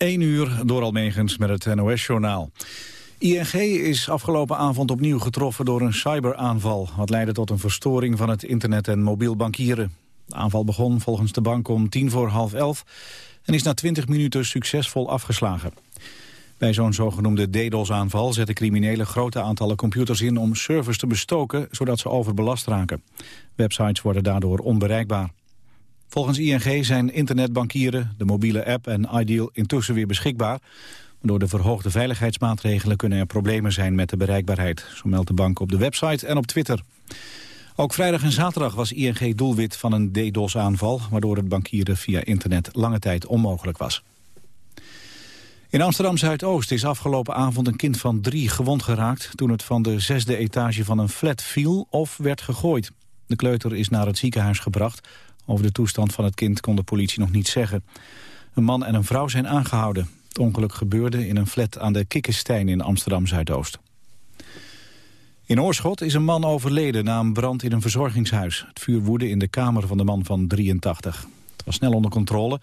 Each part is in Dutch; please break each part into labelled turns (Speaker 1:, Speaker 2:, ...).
Speaker 1: 1 uur door Almegens met het NOS-journaal. ING is afgelopen avond opnieuw getroffen door een cyberaanval... wat leidde tot een verstoring van het internet en mobiel bankieren. De aanval begon volgens de bank om tien voor half elf... en is na 20 minuten succesvol afgeslagen. Bij zo'n zogenoemde DDoS-aanval zetten criminelen grote aantallen computers in... om servers te bestoken, zodat ze overbelast raken. Websites worden daardoor onbereikbaar. Volgens ING zijn internetbankieren, de mobiele app en Ideal intussen weer beschikbaar. Door de verhoogde veiligheidsmaatregelen kunnen er problemen zijn met de bereikbaarheid. Zo meldt de bank op de website en op Twitter. Ook vrijdag en zaterdag was ING doelwit van een DDoS-aanval... waardoor het bankieren via internet lange tijd onmogelijk was. In Amsterdam-Zuidoost is afgelopen avond een kind van drie gewond geraakt... toen het van de zesde etage van een flat viel of werd gegooid. De kleuter is naar het ziekenhuis gebracht. Over de toestand van het kind kon de politie nog niets zeggen. Een man en een vrouw zijn aangehouden. Het ongeluk gebeurde in een flat aan de Kikkenstein in Amsterdam-Zuidoost. In Oorschot is een man overleden na een brand in een verzorgingshuis. Het vuur woedde in de kamer van de man van 83. Het was snel onder controle,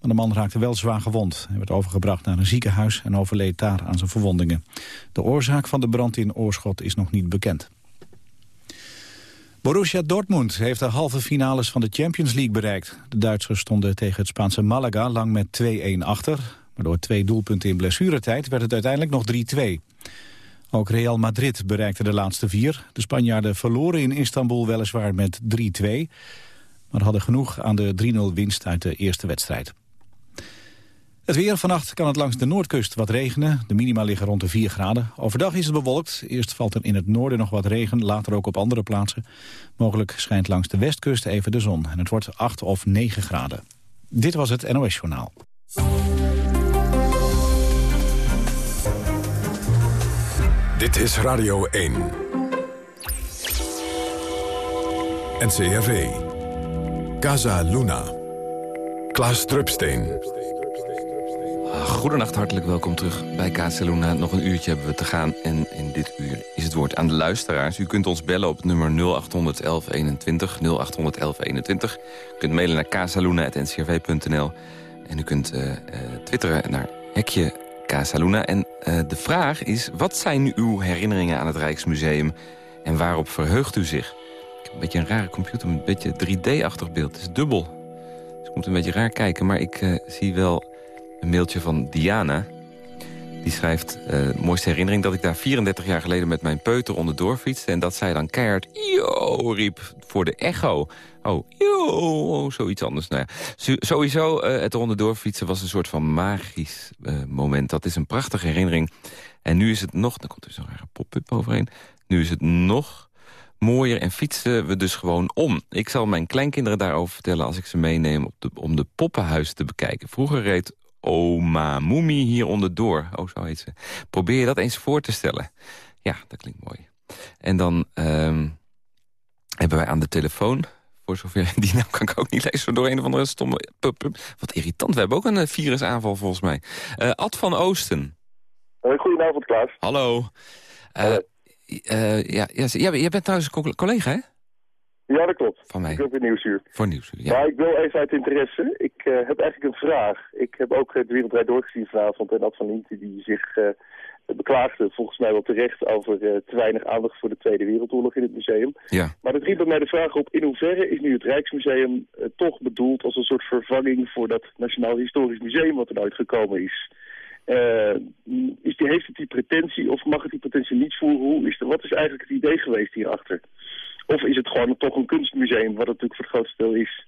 Speaker 1: maar de man raakte wel zwaar gewond. Hij werd overgebracht naar een ziekenhuis en overleed daar aan zijn verwondingen. De oorzaak van de brand in Oorschot is nog niet bekend. Borussia Dortmund heeft de halve finales van de Champions League bereikt. De Duitsers stonden tegen het Spaanse Malaga lang met 2-1 achter. Maar door twee doelpunten in blessuretijd werd het uiteindelijk nog 3-2. Ook Real Madrid bereikte de laatste vier. De Spanjaarden verloren in Istanbul weliswaar met 3-2... maar hadden genoeg aan de 3-0 winst uit de eerste wedstrijd. Het weer. Vannacht kan het langs de noordkust wat regenen. De minima liggen rond de 4 graden. Overdag is het bewolkt. Eerst valt er in het noorden nog wat regen, later ook op andere plaatsen. Mogelijk schijnt langs de westkust even de zon. En het wordt 8 of 9 graden. Dit was het NOS Journaal.
Speaker 2: Dit is Radio 1. NCRV. Casa Luna. Klaas Drupsteen.
Speaker 3: Goedenacht, hartelijk welkom terug bij Casaluna. Nog een uurtje hebben we te gaan en in dit uur is het woord aan de luisteraars. U kunt ons bellen op nummer 0800 1121, 0800 1121. U kunt mailen naar casaluna.ncrv.nl en u kunt uh, uh, twitteren naar hekje Casaluna. En uh, de vraag is, wat zijn uw herinneringen aan het Rijksmuseum en waarop verheugt u zich? Ik heb een beetje een rare computer een beetje 3D-achtig beeld. Het is dubbel. Dus ik moet een beetje raar kijken, maar ik zie wel een mailtje van Diana. Die schrijft, uh, mooiste herinnering dat ik daar 34 jaar geleden met mijn peuter onderdoor fietste... en dat zij dan keihard yo riep voor de echo. Oh, yo, zoiets anders. Nou ja, sowieso, uh, het onderdoor fietsen was een soort van magisch uh, moment. Dat is een prachtige herinnering. En nu is het nog, dan komt er zo'n rare pop-up overheen... nu is het nog mooier en fietsen we dus gewoon om. Ik zal mijn kleinkinderen daarover vertellen als ik ze meeneem... Op de, om de poppenhuis te bekijken. Vroeger reed Oma Moemi hier onderdoor. Oh, zo heet ze. Probeer je dat eens voor te stellen. Ja, dat klinkt mooi. En dan um, hebben wij aan de telefoon... Voor zover, die naam kan ik ook niet lezen door een of andere stomme... Wat irritant, we hebben ook een eh, virusaanval volgens mij. Uh, Ad van Oosten.
Speaker 4: Uh, goedenavond, Klaas.
Speaker 3: Hallo. Uh, ja, ja, jij bent trouwens een collega, hè?
Speaker 4: Ja, dat klopt.
Speaker 3: Van mij.
Speaker 4: Ik ook weer Nieuwsuur.
Speaker 3: Voor Nieuwsuur, ja.
Speaker 4: Maar ik wil even uit interesse. Ik uh, heb eigenlijk een vraag. Ik heb ook het Wereldrijd doorgezien vanavond. En dat van Inti die zich uh, beklaagde, volgens mij wel terecht, over uh, te weinig aandacht voor de Tweede Wereldoorlog in het museum.
Speaker 3: Ja.
Speaker 4: Maar dat riep bij mij de vraag op, in hoeverre is nu het Rijksmuseum toch bedoeld als een soort vervanging voor dat Nationaal Historisch Museum wat er nooit gekomen is? is die, heeft het die pretentie of mag het die pretentie niet voeren? Hoe is de, wat is eigenlijk het idee geweest hierachter? Of is het gewoon toch een kunstmuseum, wat het natuurlijk voor het grootste deel is?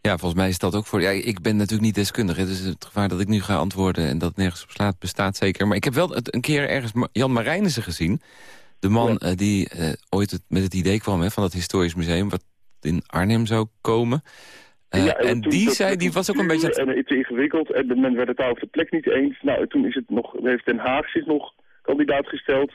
Speaker 3: Ja, volgens mij is dat ook voor... Ja, ik ben natuurlijk niet deskundige, dus het gevaar dat ik nu ga antwoorden... en dat nergens op slaat, bestaat zeker. Maar ik heb wel een keer ergens Jan Marijnissen gezien. De man ja. uh, die uh, ooit het, met het idee kwam hè, van het historisch museum... wat in Arnhem zou komen... Uh, ja, en, en die zei, die was ook een beetje...
Speaker 4: En het is ingewikkeld en men werd het daar op de plek niet eens. Nou, toen is het nog, heeft Den Haag zich nog kandidaat gesteld...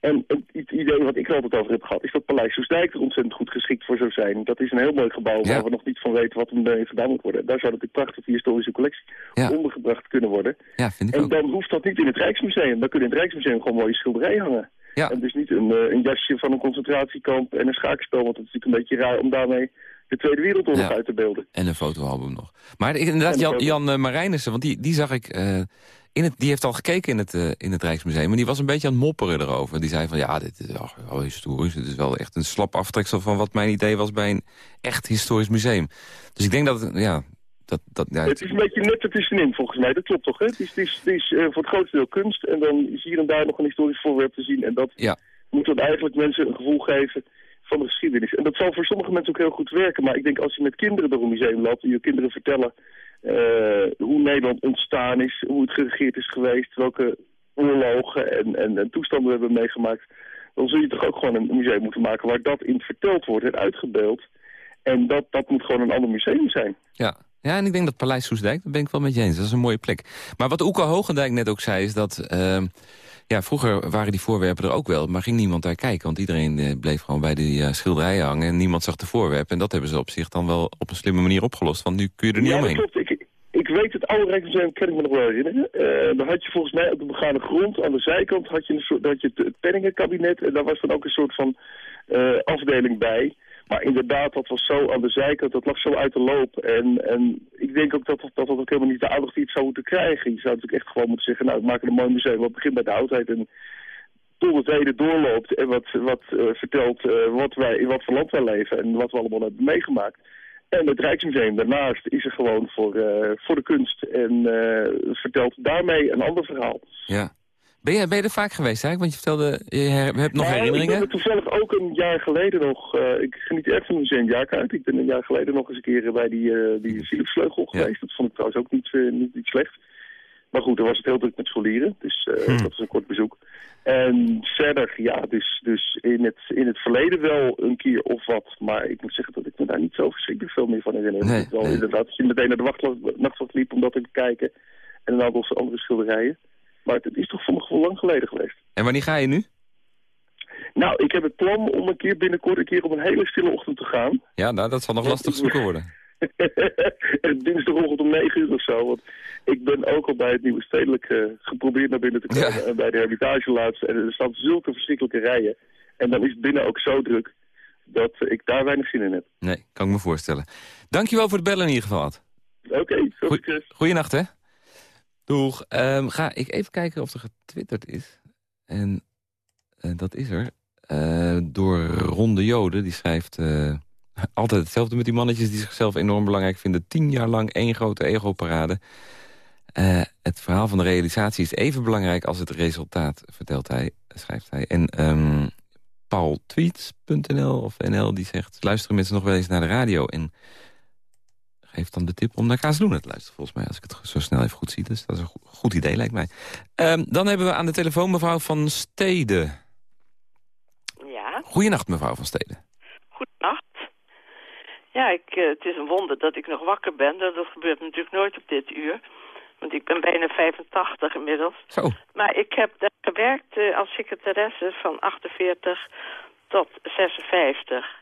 Speaker 4: En het idee wat ik er altijd over heb gehad... is dat Paleis Soesdijk er ontzettend goed geschikt voor zou zijn. Dat is een heel mooi gebouw
Speaker 3: ja.
Speaker 4: waar we nog niet van weten wat er gedaan moet worden. Daar zou natuurlijk prachtig die historische collectie
Speaker 3: ja.
Speaker 4: ondergebracht kunnen worden.
Speaker 3: Ja, vind ik
Speaker 4: en
Speaker 3: ook.
Speaker 4: dan hoeft dat niet in het Rijksmuseum. Dan kunnen in het Rijksmuseum gewoon mooie schilderijen hangen.
Speaker 3: Ja.
Speaker 4: En dus niet een, een jasje van een concentratiekamp en een schaakspel. Want het is natuurlijk een beetje raar om daarmee de Tweede Wereldoorlog uit te beelden.
Speaker 3: En een fotoalbum nog. Maar inderdaad, Jan, Jan Marijnissen, want die, die zag ik... in het, die heeft al gekeken in het, in het Rijksmuseum... en die was een beetje aan het mopperen erover. Die zei van, ja, dit is wel historisch. Het is wel echt een slap aftreksel van wat mijn idee was... bij een echt historisch museum. Dus ik denk dat, ja, dat, dat, ja,
Speaker 4: het is een beetje net ertussenin volgens mij, dat klopt toch? Hè? Het is, het is, het is uh, voor het grootste deel kunst en dan is hier en daar nog een historisch voorwerp te zien. En dat
Speaker 3: ja.
Speaker 4: moet dan eigenlijk mensen een gevoel geven van de geschiedenis. En dat zal voor sommige mensen ook heel goed werken. Maar ik denk als je met kinderen door een museum loopt en je kinderen vertellen uh, hoe Nederland ontstaan is, hoe het geregeerd is geweest, welke oorlogen en, en, en toestanden we hebben meegemaakt, dan zul je toch ook gewoon een museum moeten maken waar dat in verteld wordt en uitgebeeld. En dat, dat moet gewoon een ander museum zijn.
Speaker 3: Ja, ja, en ik denk dat Paleis Soesdijk, daar ben ik wel met je eens. Dat is een mooie plek. Maar wat Oeke Hogendijk net ook zei, is dat... Uh, ja, vroeger waren die voorwerpen er ook wel, maar ging niemand daar kijken. Want iedereen uh, bleef gewoon bij die uh, schilderijen hangen en niemand zag de voorwerpen. En dat hebben ze op zich dan wel op een slimme manier opgelost. Want nu kun je er niet
Speaker 4: ja,
Speaker 3: omheen.
Speaker 4: Klopt. Ik, ik weet het oude Rijksmuseum, kan ik me nog wel herinneren. Uh, dan had je volgens mij op de begane grond, aan de zijkant, had je, een soort, had je het penningenkabinet. En daar was dan ook een soort van afdeling bij. Maar inderdaad, dat was zo aan de zijkant, dat lag zo uit de loop. En, en ik denk ook dat dat, dat ook helemaal niet de aandacht die het zou moeten krijgen. Je zou natuurlijk echt gewoon moeten zeggen, nou, we maken een mooi museum wat begint bij de oudheid en tot het heden doorloopt en wat, wat uh, vertelt uh, wat wij, in wat voor land wij leven en wat we allemaal hebben meegemaakt. En het Rijksmuseum daarnaast is er gewoon voor, uh, voor de kunst en vertelt daarmee een ander verhaal.
Speaker 3: Ja. Ben je, ben je er vaak geweest eigenlijk? Want je vertelde, je hebt nog herinneringen?
Speaker 4: Ik ben toevallig ook een jaar geleden nog... Uh, ik geniet echt van museum jaarkaart. Ik ben een jaar geleden nog eens een keer bij die, uh, die Philipsvleugel geweest. Dat vond ik trouwens ook niet, uh, niet, niet slecht. Maar goed, er was het heel druk met scholieren. Dus hm. dat was een kort bezoek. En verder, ja, dus, dus in, het, in het verleden wel een keer of wat. Maar ik moet zeggen dat ik me daar niet zo verschrikkelijk veel meer van herinner. Nee, wel nee. inderdaad dat je meteen naar de nachtwacht liep om dat te bekijken. En een aantal andere schilderijen. Maar het is toch voor mijn gevoel lang geleden geweest.
Speaker 3: En wanneer ga je nu?
Speaker 4: Nou, ik heb het plan om een keer binnenkort een keer op een hele stille ochtend te gaan.
Speaker 3: Ja, nou, dat zal nog lastig zoeken worden.
Speaker 4: Dinsdagochtend om 9 uur of zo. Want ik ben ook al bij het Nieuwe Stedelijk uh, geprobeerd naar binnen te komen. En bij de Hermitage En er staan zulke verschrikkelijke rijen. En dan is het binnen ook zo druk dat ik daar weinig zin in heb.
Speaker 3: Nee, kan ik me voorstellen. Dankjewel voor het bellen in ieder geval.
Speaker 4: Oké, okay,
Speaker 3: Goeie, Goeienacht, hè? Um, ga ik even kijken of er getwitterd is. En uh, dat is er. Uh, door Ronde Joden. Die schrijft uh, altijd hetzelfde met die mannetjes... die zichzelf enorm belangrijk vinden. Tien jaar lang één grote ego-parade. het verhaal van de realisatie is even belangrijk als het resultaat, vertelt hij, schrijft hij. En um, paultweets.nl of NL die zegt... luisteren mensen nog wel eens naar de radio... en geeft dan de tip om naar Kaasloenen te luisteren, volgens mij. Als ik het zo snel even goed zie. Dus dat is een goed idee, lijkt mij. Um, dan hebben we aan de telefoon mevrouw van Steden.
Speaker 5: Ja?
Speaker 3: Goedenacht, mevrouw van Steden.
Speaker 5: Goedenacht. Ja, ik, uh, het is een wonder dat ik nog wakker ben. Dat gebeurt natuurlijk nooit op dit uur. Want ik ben bijna 85 inmiddels.
Speaker 3: Zo.
Speaker 5: Maar ik heb daar gewerkt uh, als secretaresse van 48 tot 56.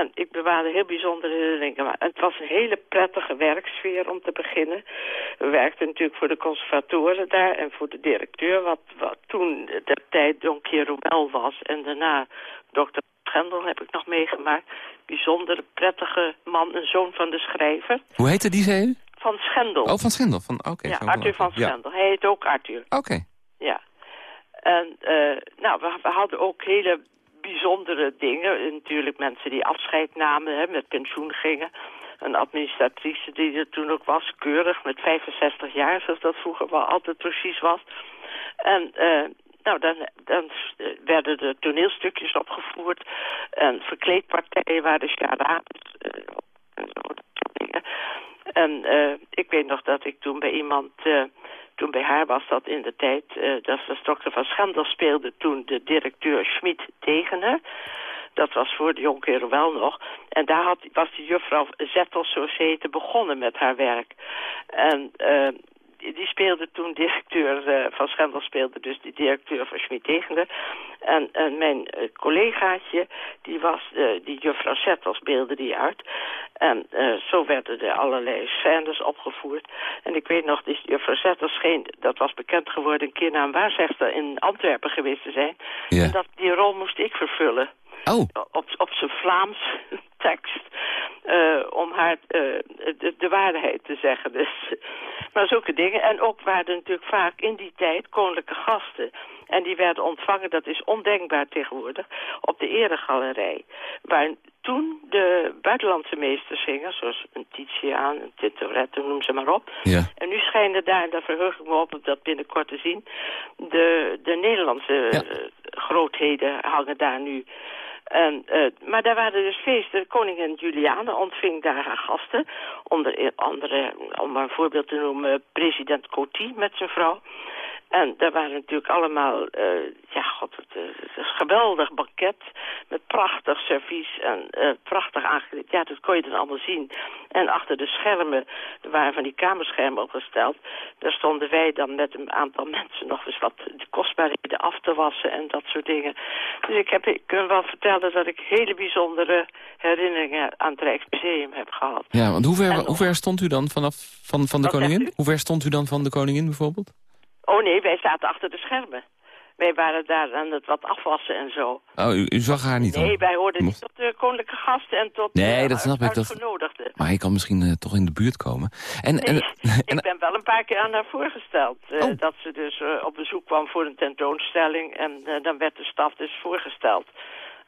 Speaker 5: En ik bewaarde heel bijzondere herinneringen. Maar het was een hele prettige werksfeer om te beginnen. We werkten natuurlijk voor de conservatoren daar en voor de directeur... wat, wat toen de tijd Don Quirobel was en daarna dokter Schendel heb ik nog meegemaakt. Bijzondere, prettige man, een zoon van de schrijver.
Speaker 3: Hoe heette die, zei u?
Speaker 5: Van Schendel.
Speaker 3: Oh, van Schendel. Van, oké.
Speaker 5: ja, Arthur van Schendel. Hij heet ook Arthur.
Speaker 3: Oké.
Speaker 5: Ja. En uh, nou, we, we, hadden ook hele bijzondere dingen. Natuurlijk mensen die afscheid namen, hè, met pensioen gingen. Een administratrice die er toen ook was, keurig, met 65 jaar, zoals dat vroeger wel altijd precies was. En uh, nou, dan, dan werden de toneelstukjes opgevoerd. En verkleedpartijen waren de charades. Uh, en ik weet nog dat ik toen bij iemand... Toen bij haar was dat in de tijd, uh, dat was dokter van Schendel speelde toen de directeur Schmid tegen haar. Dat was voor de Jonker wel nog. En daar had, was die juffrouw Zettel, zo begonnen met haar werk. En uh, die speelde toen directeur uh, van Schendel speelde dus die directeur van Schmid Tegender. En, en mijn uh, collegaatje, die was, uh, die juffrouw Settels beelde die uit. En zo werden er allerlei scènes opgevoerd. En ik weet nog, die juffrouw Settels scheen, dat was bekend geworden, een keer naar een waarzegster in Antwerpen geweest te zijn.
Speaker 3: Ja.
Speaker 5: En dat, die rol moest ik vervullen.
Speaker 3: Oh.
Speaker 5: Op, op zijn Vlaams tekst. Uh, om haar uh, de, de, waarheid te zeggen. Dus. Maar zulke dingen. En ook waren natuurlijk vaak in die tijd koninklijke gasten. En die werden ontvangen, dat is ondenkbaar tegenwoordig, op de eregalerij. Waar toen de buitenlandse meesters zingen, zoals een Titiaan, een Tintoretto, noem ze maar op.
Speaker 3: Ja.
Speaker 5: En nu schijnen daar, en daar verheug ik me op om dat binnenkort te zien, de, de Nederlandse
Speaker 3: Ja.
Speaker 5: uh, grootheden hangen daar nu. En, uh, maar daar waren dus feesten. Koningin Juliana ontving daar haar gasten. Onder andere, om maar een voorbeeld te noemen, president Coty met zijn vrouw. En daar waren natuurlijk allemaal, uh, ja god, het, een geweldig banket met prachtig servies en uh, prachtig aangekleed. Ja, dat kon je dan allemaal zien. En achter de schermen, er waren van die kamerschermen opgesteld. Daar stonden wij dan met een aantal mensen nog eens wat de kostbaarheden af te wassen en dat soort dingen. Dus ik, heb, ik kan wel vertellen dat ik hele bijzondere herinneringen aan het Rijksmuseum heb gehad.
Speaker 3: Ja, want hoe ver, hoe ver stond u dan vanaf van, van de koningin? Hoe ver stond u dan van de koningin bijvoorbeeld?
Speaker 5: Oh nee, wij zaten achter de schermen. Wij waren daar aan het wat afwassen en zo.
Speaker 3: Oh, u, u zag haar niet
Speaker 5: Nee, wij hoorden niet tot de koninklijke gasten en tot
Speaker 3: Nee,
Speaker 5: de
Speaker 3: dat snap ik, dat-
Speaker 5: uitgenodigden.
Speaker 3: Maar hij kan misschien eh, toch in de buurt komen. En,
Speaker 5: Nee,
Speaker 3: en,
Speaker 5: ik ben wel een paar keer aan haar voorgesteld.
Speaker 3: Oh.
Speaker 5: Dat ze dus eh, op bezoek kwam voor een tentoonstelling. En dan werd de staf dus voorgesteld.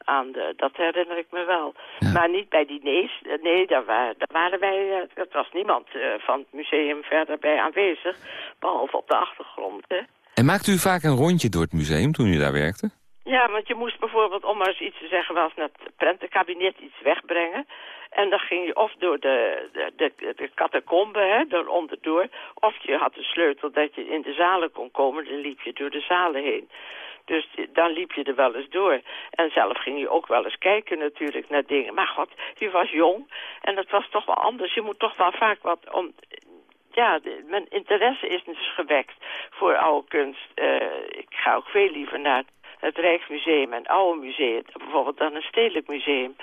Speaker 5: Aan de, dat herinner ik me wel.
Speaker 3: Ja.
Speaker 5: Maar niet bij diners. Eh, nee, daar, wa daar waren wij... eh, er was niemand eh, van het museum verder bij aanwezig. Behalve op de achtergrond, hè.
Speaker 3: en maakte u vaak een rondje door het museum toen u daar werkte?
Speaker 5: Ja, want je moest bijvoorbeeld, om maar eens iets te zeggen, was naar het prentenkabinet iets wegbrengen. En dan ging je of door de, de, de, de catacombe, hè, door onderdoor, of je had de sleutel dat je in de zalen kon komen, dan liep je door de zalen heen. Dus dan liep je er wel eens door. En zelf ging je ook wel eens kijken natuurlijk naar dingen. Maar god, je was jong en dat was toch wel anders. Je moet toch wel vaak wat om... Ja, mijn interesse is dus gewekt voor oude kunst. Eh, ik ga ook veel liever naar het Rijksmuseum en Oude Museum, bijvoorbeeld dan een stedelijk museum.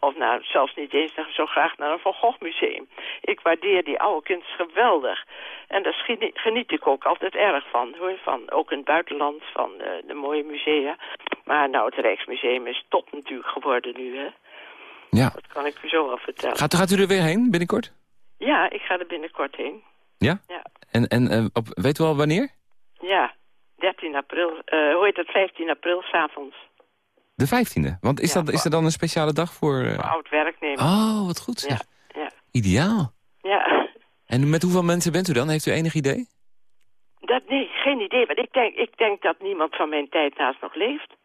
Speaker 5: Of nou, zelfs niet eens zo graag naar een Van Gogh museum. Ik waardeer die oude kunst geweldig. En daar geni- geniet ik ook altijd erg van, hoor. Van, ook in het buitenland, van eh, de mooie musea. Maar nou, het Rijksmuseum is top natuurlijk geworden nu, hè.
Speaker 3: Ja.
Speaker 5: Dat kan ik u zo wel vertellen.
Speaker 3: Gaat, gaat u er weer heen binnenkort?
Speaker 5: Ja, ik ga er binnenkort heen.
Speaker 3: Ja?
Speaker 5: Ja.
Speaker 3: En, en eh, op, weet u al wanneer?
Speaker 5: Ja, 13 april. eh hoe heet het? 15 april, s'avonds.
Speaker 3: De 15e. Want is,
Speaker 5: Ja,
Speaker 3: dat, is er dan een speciale dag voor... eh,
Speaker 5: Voor oud werknemer.
Speaker 3: Oh, wat goed zeg.
Speaker 5: Ja, ja.
Speaker 3: Ideaal.
Speaker 5: Ja.
Speaker 3: En met hoeveel mensen bent u dan? Heeft u enig idee?
Speaker 5: Dat, nee, geen idee. Want ik denk, ik denk dat niemand van mijn tijd naast nog leeft.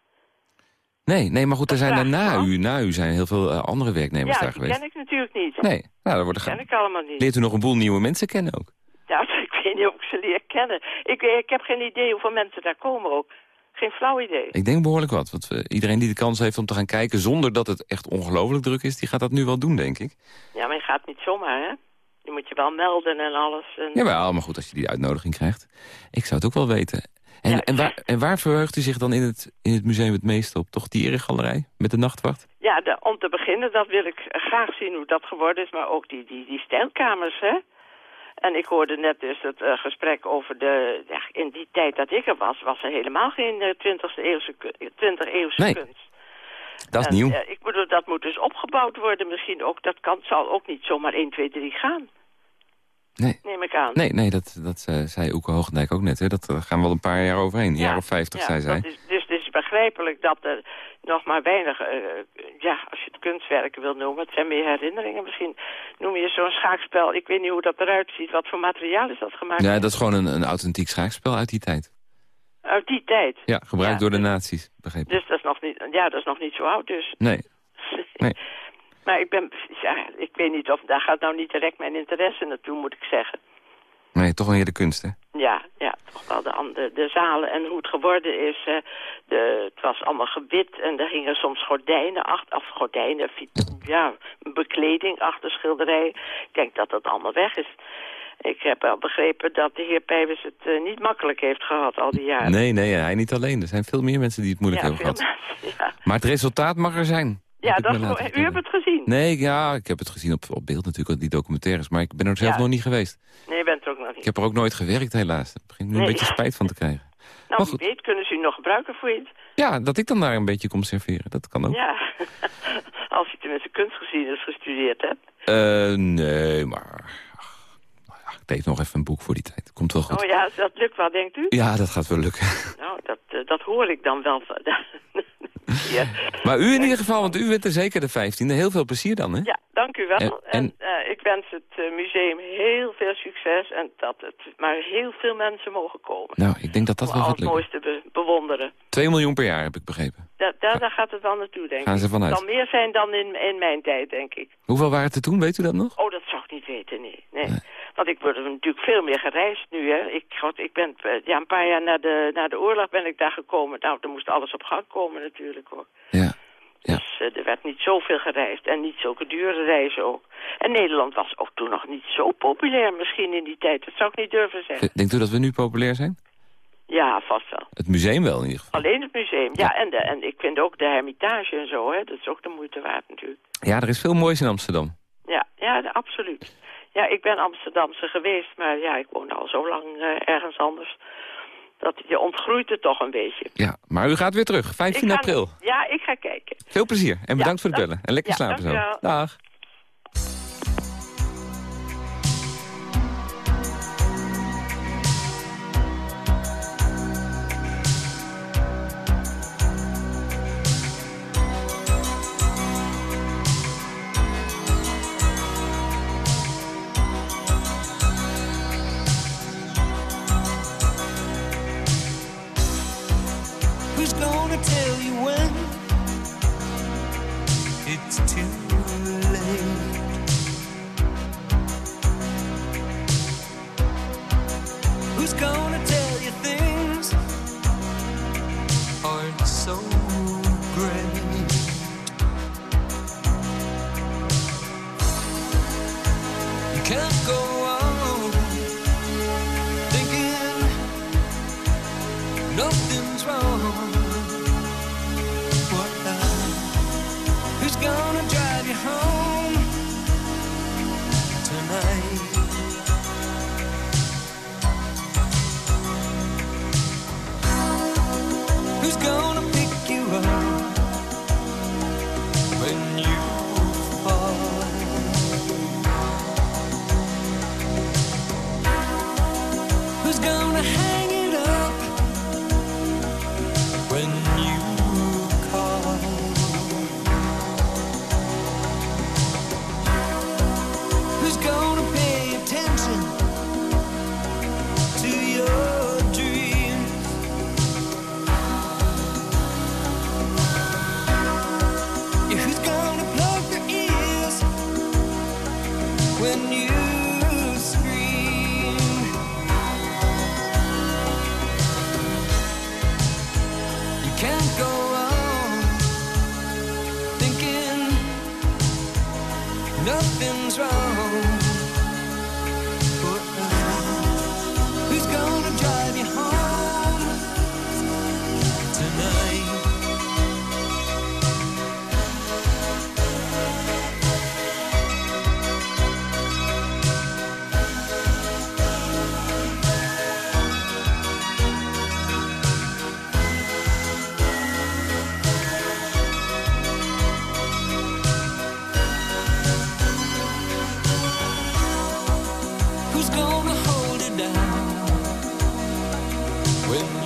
Speaker 3: Nee, nee, maar goed, er
Speaker 5: Dat
Speaker 3: zijn er na u, na u zijn heel veel eh, andere werknemers
Speaker 5: ja,
Speaker 3: daar
Speaker 5: die
Speaker 3: geweest.
Speaker 5: ken ik natuurlijk niet.
Speaker 3: Nee, nou, dan wordt er
Speaker 5: Die ken ik allemaal niet.
Speaker 3: leert u nog een boel nieuwe mensen kennen ook.
Speaker 5: Ja, ik weet niet of ik ze leer kennen. Ik, ik heb geen idee hoeveel mensen daar komen ook. Geen flauw idee.
Speaker 3: Ik denk behoorlijk wat. Want eh, iedereen die de kans heeft om te gaan kijken zonder dat het echt ongelooflijk druk is, die gaat dat nu wel doen, denk ik.
Speaker 5: Ja, maar je gaat niet zomaar, hè? Je moet je wel melden en alles. En...
Speaker 3: Jawel, maar goed, als je die uitnodiging krijgt. Ik zou het ook wel weten. En,
Speaker 5: Ja.
Speaker 3: en, waar, en waar verheugt u zich dan in het, in het museum het meest op? Toch die eregalerij met de nachtwacht?
Speaker 5: Ja, de- om te beginnen, dat wil ik graag zien hoe dat geworden is. Maar ook die, die, die stijlkamers, hè? En ik hoorde net dus het eh, gesprek over de... Ja, in die tijd dat ik er was, was er helemaal geen eh, 20e eeuwse, ku- 20 eeuwse
Speaker 3: Nee.
Speaker 5: kunst.
Speaker 3: Dat is
Speaker 5: En,
Speaker 3: nieuw.
Speaker 5: eh, ik bedoel, dat moet dus opgebouwd worden misschien ook. Dat kan, zal ook niet zomaar 1, 2, 3 gaan,
Speaker 3: Nee.
Speaker 5: neem ik aan.
Speaker 3: Nee, nee, dat, dat eh, zei Oeke Hoogendijk ook net. Hè. Dat eh, gaan we wel een paar jaar overheen. Een jaar of 50,
Speaker 5: ja,
Speaker 3: zei zij.
Speaker 5: is begrijpelijk dat er nog maar weinig... eh, ja, als je het kunstwerken wil noemen, het zijn meer herinneringen. Misschien noem je zo'n schaakspel. Ik weet niet hoe dat eruit ziet. Wat voor materiaal is dat gemaakt?
Speaker 3: Ja, dat is gewoon een, een authentiek schaakspel uit die tijd.
Speaker 5: Uit die tijd.
Speaker 3: Ja, gebruikt
Speaker 5: Ja,
Speaker 3: door de nazi's, begreep ik.
Speaker 5: Dus dat is nog niet, ja, dat is nog niet zo oud dus.
Speaker 3: Nee, Nee.
Speaker 5: maar ik ben, ja, ik weet niet of, daar gaat nou niet direct mijn interesse naartoe, moet ik zeggen.
Speaker 3: Nee, toch weer de kunst, hè?
Speaker 5: Ja, ja, toch wel de, andere, de zalen en hoe het geworden is. de, het was allemaal gewit en er hingen soms gordijnen achter, of gordijnen, ja, bekleding achter schilderijen. Ik denk dat dat allemaal weg is. Ik heb al begrepen dat de heer Pijbers het eh, niet makkelijk heeft gehad al die jaren.
Speaker 3: Nee, nee, hij niet alleen. Er zijn veel meer mensen die het moeilijk
Speaker 5: ja,
Speaker 3: hebben gehad.
Speaker 5: mensen, ja.
Speaker 3: Maar het resultaat mag er zijn.
Speaker 5: Ja, dat, u hebt het gezien.
Speaker 3: Nee, ja, ik heb het gezien op, op beeld natuurlijk, die documentaires. Maar ik ben er zelf
Speaker 5: Ja.
Speaker 3: nog niet geweest.
Speaker 5: Nee, je bent er
Speaker 3: Ik heb er ook nooit gewerkt, helaas. Daar begin ik nu een beetje spijt van te krijgen.
Speaker 5: Nou,
Speaker 3: maar
Speaker 5: wie
Speaker 3: goed.
Speaker 5: weet kunnen ze u nog gebruiken voor iets.
Speaker 3: Ja, dat ik dan daar een beetje kom serveren. Dat kan ook.
Speaker 5: Ja, als je tenminste kunstgeschiedenis gestudeerd hebt.
Speaker 3: Eh, nee, maar... ach, ik deed nog even een boek voor die tijd. Komt wel goed.
Speaker 5: Oh ja, dat lukt wel, denkt u?
Speaker 3: Ja, dat gaat wel lukken.
Speaker 5: Nou, dat, eh, dat hoor ik dan wel.
Speaker 3: Maar u in ieder geval, want u bent er zeker de 15e. Heel veel plezier dan, hè?
Speaker 5: ja, dank u wel.
Speaker 3: En-
Speaker 5: eh, ik wens het eh, museum heel veel succes en dat het maar heel veel mensen mogen komen.
Speaker 3: Nou, ik denk dat dat
Speaker 5: om
Speaker 3: wel
Speaker 5: het mooiste be- bewonderen.
Speaker 3: 2 miljoen per jaar, heb ik begrepen.
Speaker 5: Da daar, daar gaat het wel naartoe, denk
Speaker 3: Gaan
Speaker 5: ik.
Speaker 3: ze vanuit.
Speaker 5: Het zal meer zijn dan in, in mijn tijd, denk ik.
Speaker 3: Hoeveel waren het er toen, weet u dat nog?
Speaker 5: Oh, dat zou ik niet weten, nee. nee.
Speaker 3: Nee.
Speaker 5: Want ik word natuurlijk veel meer gereisd nu, hè. Ik, god, ik ben eh, ja, een paar jaar na de, na de oorlog ben ik daar gekomen. Nou, dan moest alles op gang komen natuurlijk, hoor.
Speaker 3: Ja. Ja.
Speaker 5: Dus eh, er werd niet zoveel gereisd en niet zulke dure reizen ook. En Nederland was ook toen nog niet zo populair misschien in die tijd. Dat zou ik niet durven zeggen.
Speaker 3: Denkt u dat we nu populair zijn?
Speaker 5: Ja, vast wel.
Speaker 3: Het museum wel, in ieder geval.
Speaker 5: Alleen het museum. Ja, en, de, en ik vind ook de Hermitage en zo, hè. Dat is ook de moeite waard natuurlijk.
Speaker 3: Ja, er is veel moois in Amsterdam.
Speaker 5: Ja, ja, absoluut. Ja, ik ben Amsterdamse geweest, maar ja, ik woon al zo lang eh, ergens anders. Dat je ontgroeit het toch een beetje.
Speaker 3: Ja, maar u gaat weer terug, 15
Speaker 5: Ik ga-
Speaker 3: april.
Speaker 5: Ja, ik ga kijken.
Speaker 3: Veel plezier en bedankt voor het bellen. En lekker
Speaker 5: ja,
Speaker 3: slapen zo. Dag.
Speaker 6: Gonna when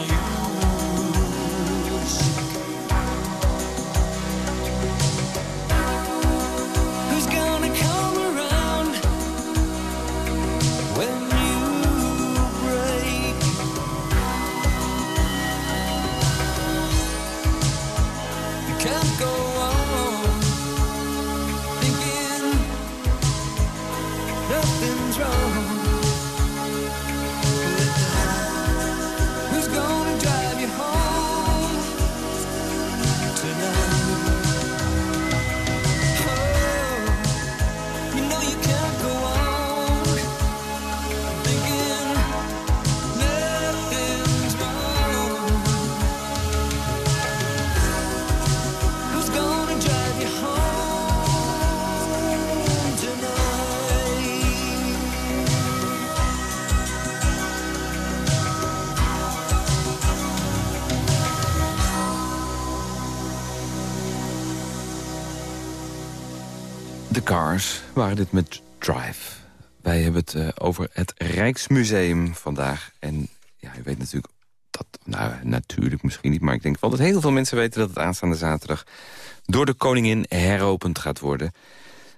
Speaker 3: waren dit met Drive. Wij hebben het uh, over het Rijksmuseum vandaag. En ja, u weet natuurlijk dat... Nou, natuurlijk misschien niet, maar ik denk wel dat heel veel mensen weten... dat het aanstaande zaterdag door de koningin heropend gaat worden.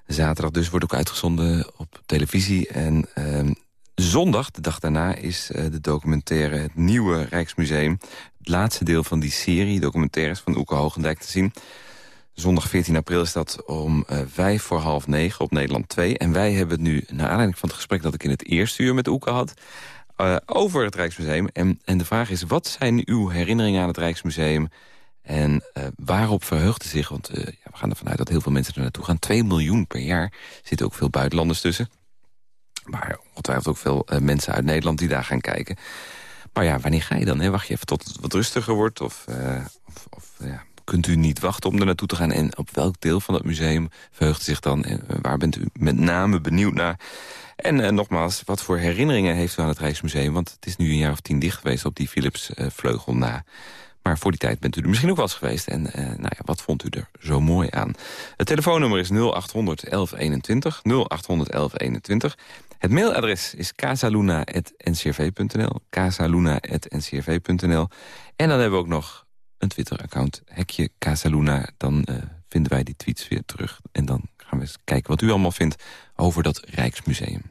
Speaker 3: Zaterdag dus wordt ook uitgezonden op televisie. En uh, zondag, de dag daarna, is uh, de documentaire Het Nieuwe Rijksmuseum. Het laatste deel van die serie documentaires van Oeke Hoogendijk te zien... Zondag 14 april is dat om uh, vijf voor half negen op Nederland 2. En wij hebben het nu, naar aanleiding van het gesprek dat ik in het eerste uur met Oeke had... Uh, over het Rijksmuseum. En, en de vraag is, wat zijn uw herinneringen aan het Rijksmuseum... En uh, waarop verheugt u zich? Want ja, we gaan ervan uit dat heel veel mensen er naartoe gaan. 2 miljoen per jaar. zitten ook veel buitenlanders tussen. Maar ongetwijfeld ook veel mensen uit Nederland die daar gaan kijken. Maar ja, wanneer ga je dan? Hè? Wacht je even tot het wat rustiger wordt? Of, of, of ja, kunt u niet wachten om er naartoe te gaan? En op welk deel van het museum verheugt zich dan? En waar bent u met name benieuwd naar? En uh, nogmaals, wat voor herinneringen heeft u aan het Rijksmuseum? Want het is nu een jaar of tien dicht geweest op die Philips-vleugel uh, na. Maar voor die tijd bent u er misschien ook wel eens geweest. En nou ja, wat vond u er zo mooi aan? Het telefoonnummer is 0800 1121. 0800 1121. Het mailadres is casaluna.ncrv.nl. casaluna.ncrv.nl. En dan hebben we ook nog een Twitter-account, hekje Casaluna. Dan uh, vinden wij die tweets weer terug. En dan gaan we eens kijken wat u allemaal vindt over dat Rijksmuseum.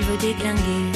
Speaker 7: veut
Speaker 3: déglinguer.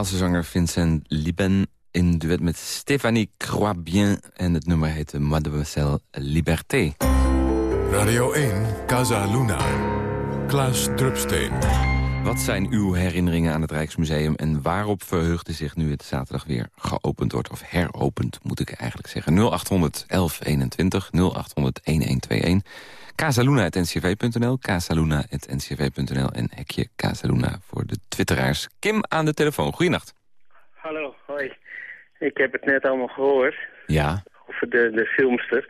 Speaker 3: Waalse zanger Vincent Liben in duet met Stéphanie Croix-Bien... en het nummer heette Mademoiselle Liberté.
Speaker 2: Radio 1, Casa Luna. Klaas Drupsteen.
Speaker 3: Wat zijn uw herinneringen aan het Rijksmuseum... en waarop verheugde zich nu het zaterdag weer geopend wordt? Of heropend, moet ik eigenlijk zeggen. 0800 1121, 0800 1121. Casaluna.ncv.nl, Casaluna.ncv.nl en hekje Casaluna voor de twitteraars. Kim aan de telefoon, goeienacht.
Speaker 8: Hallo, hoi. Ik heb het net allemaal gehoord
Speaker 3: Ja,
Speaker 8: over de, de filmster.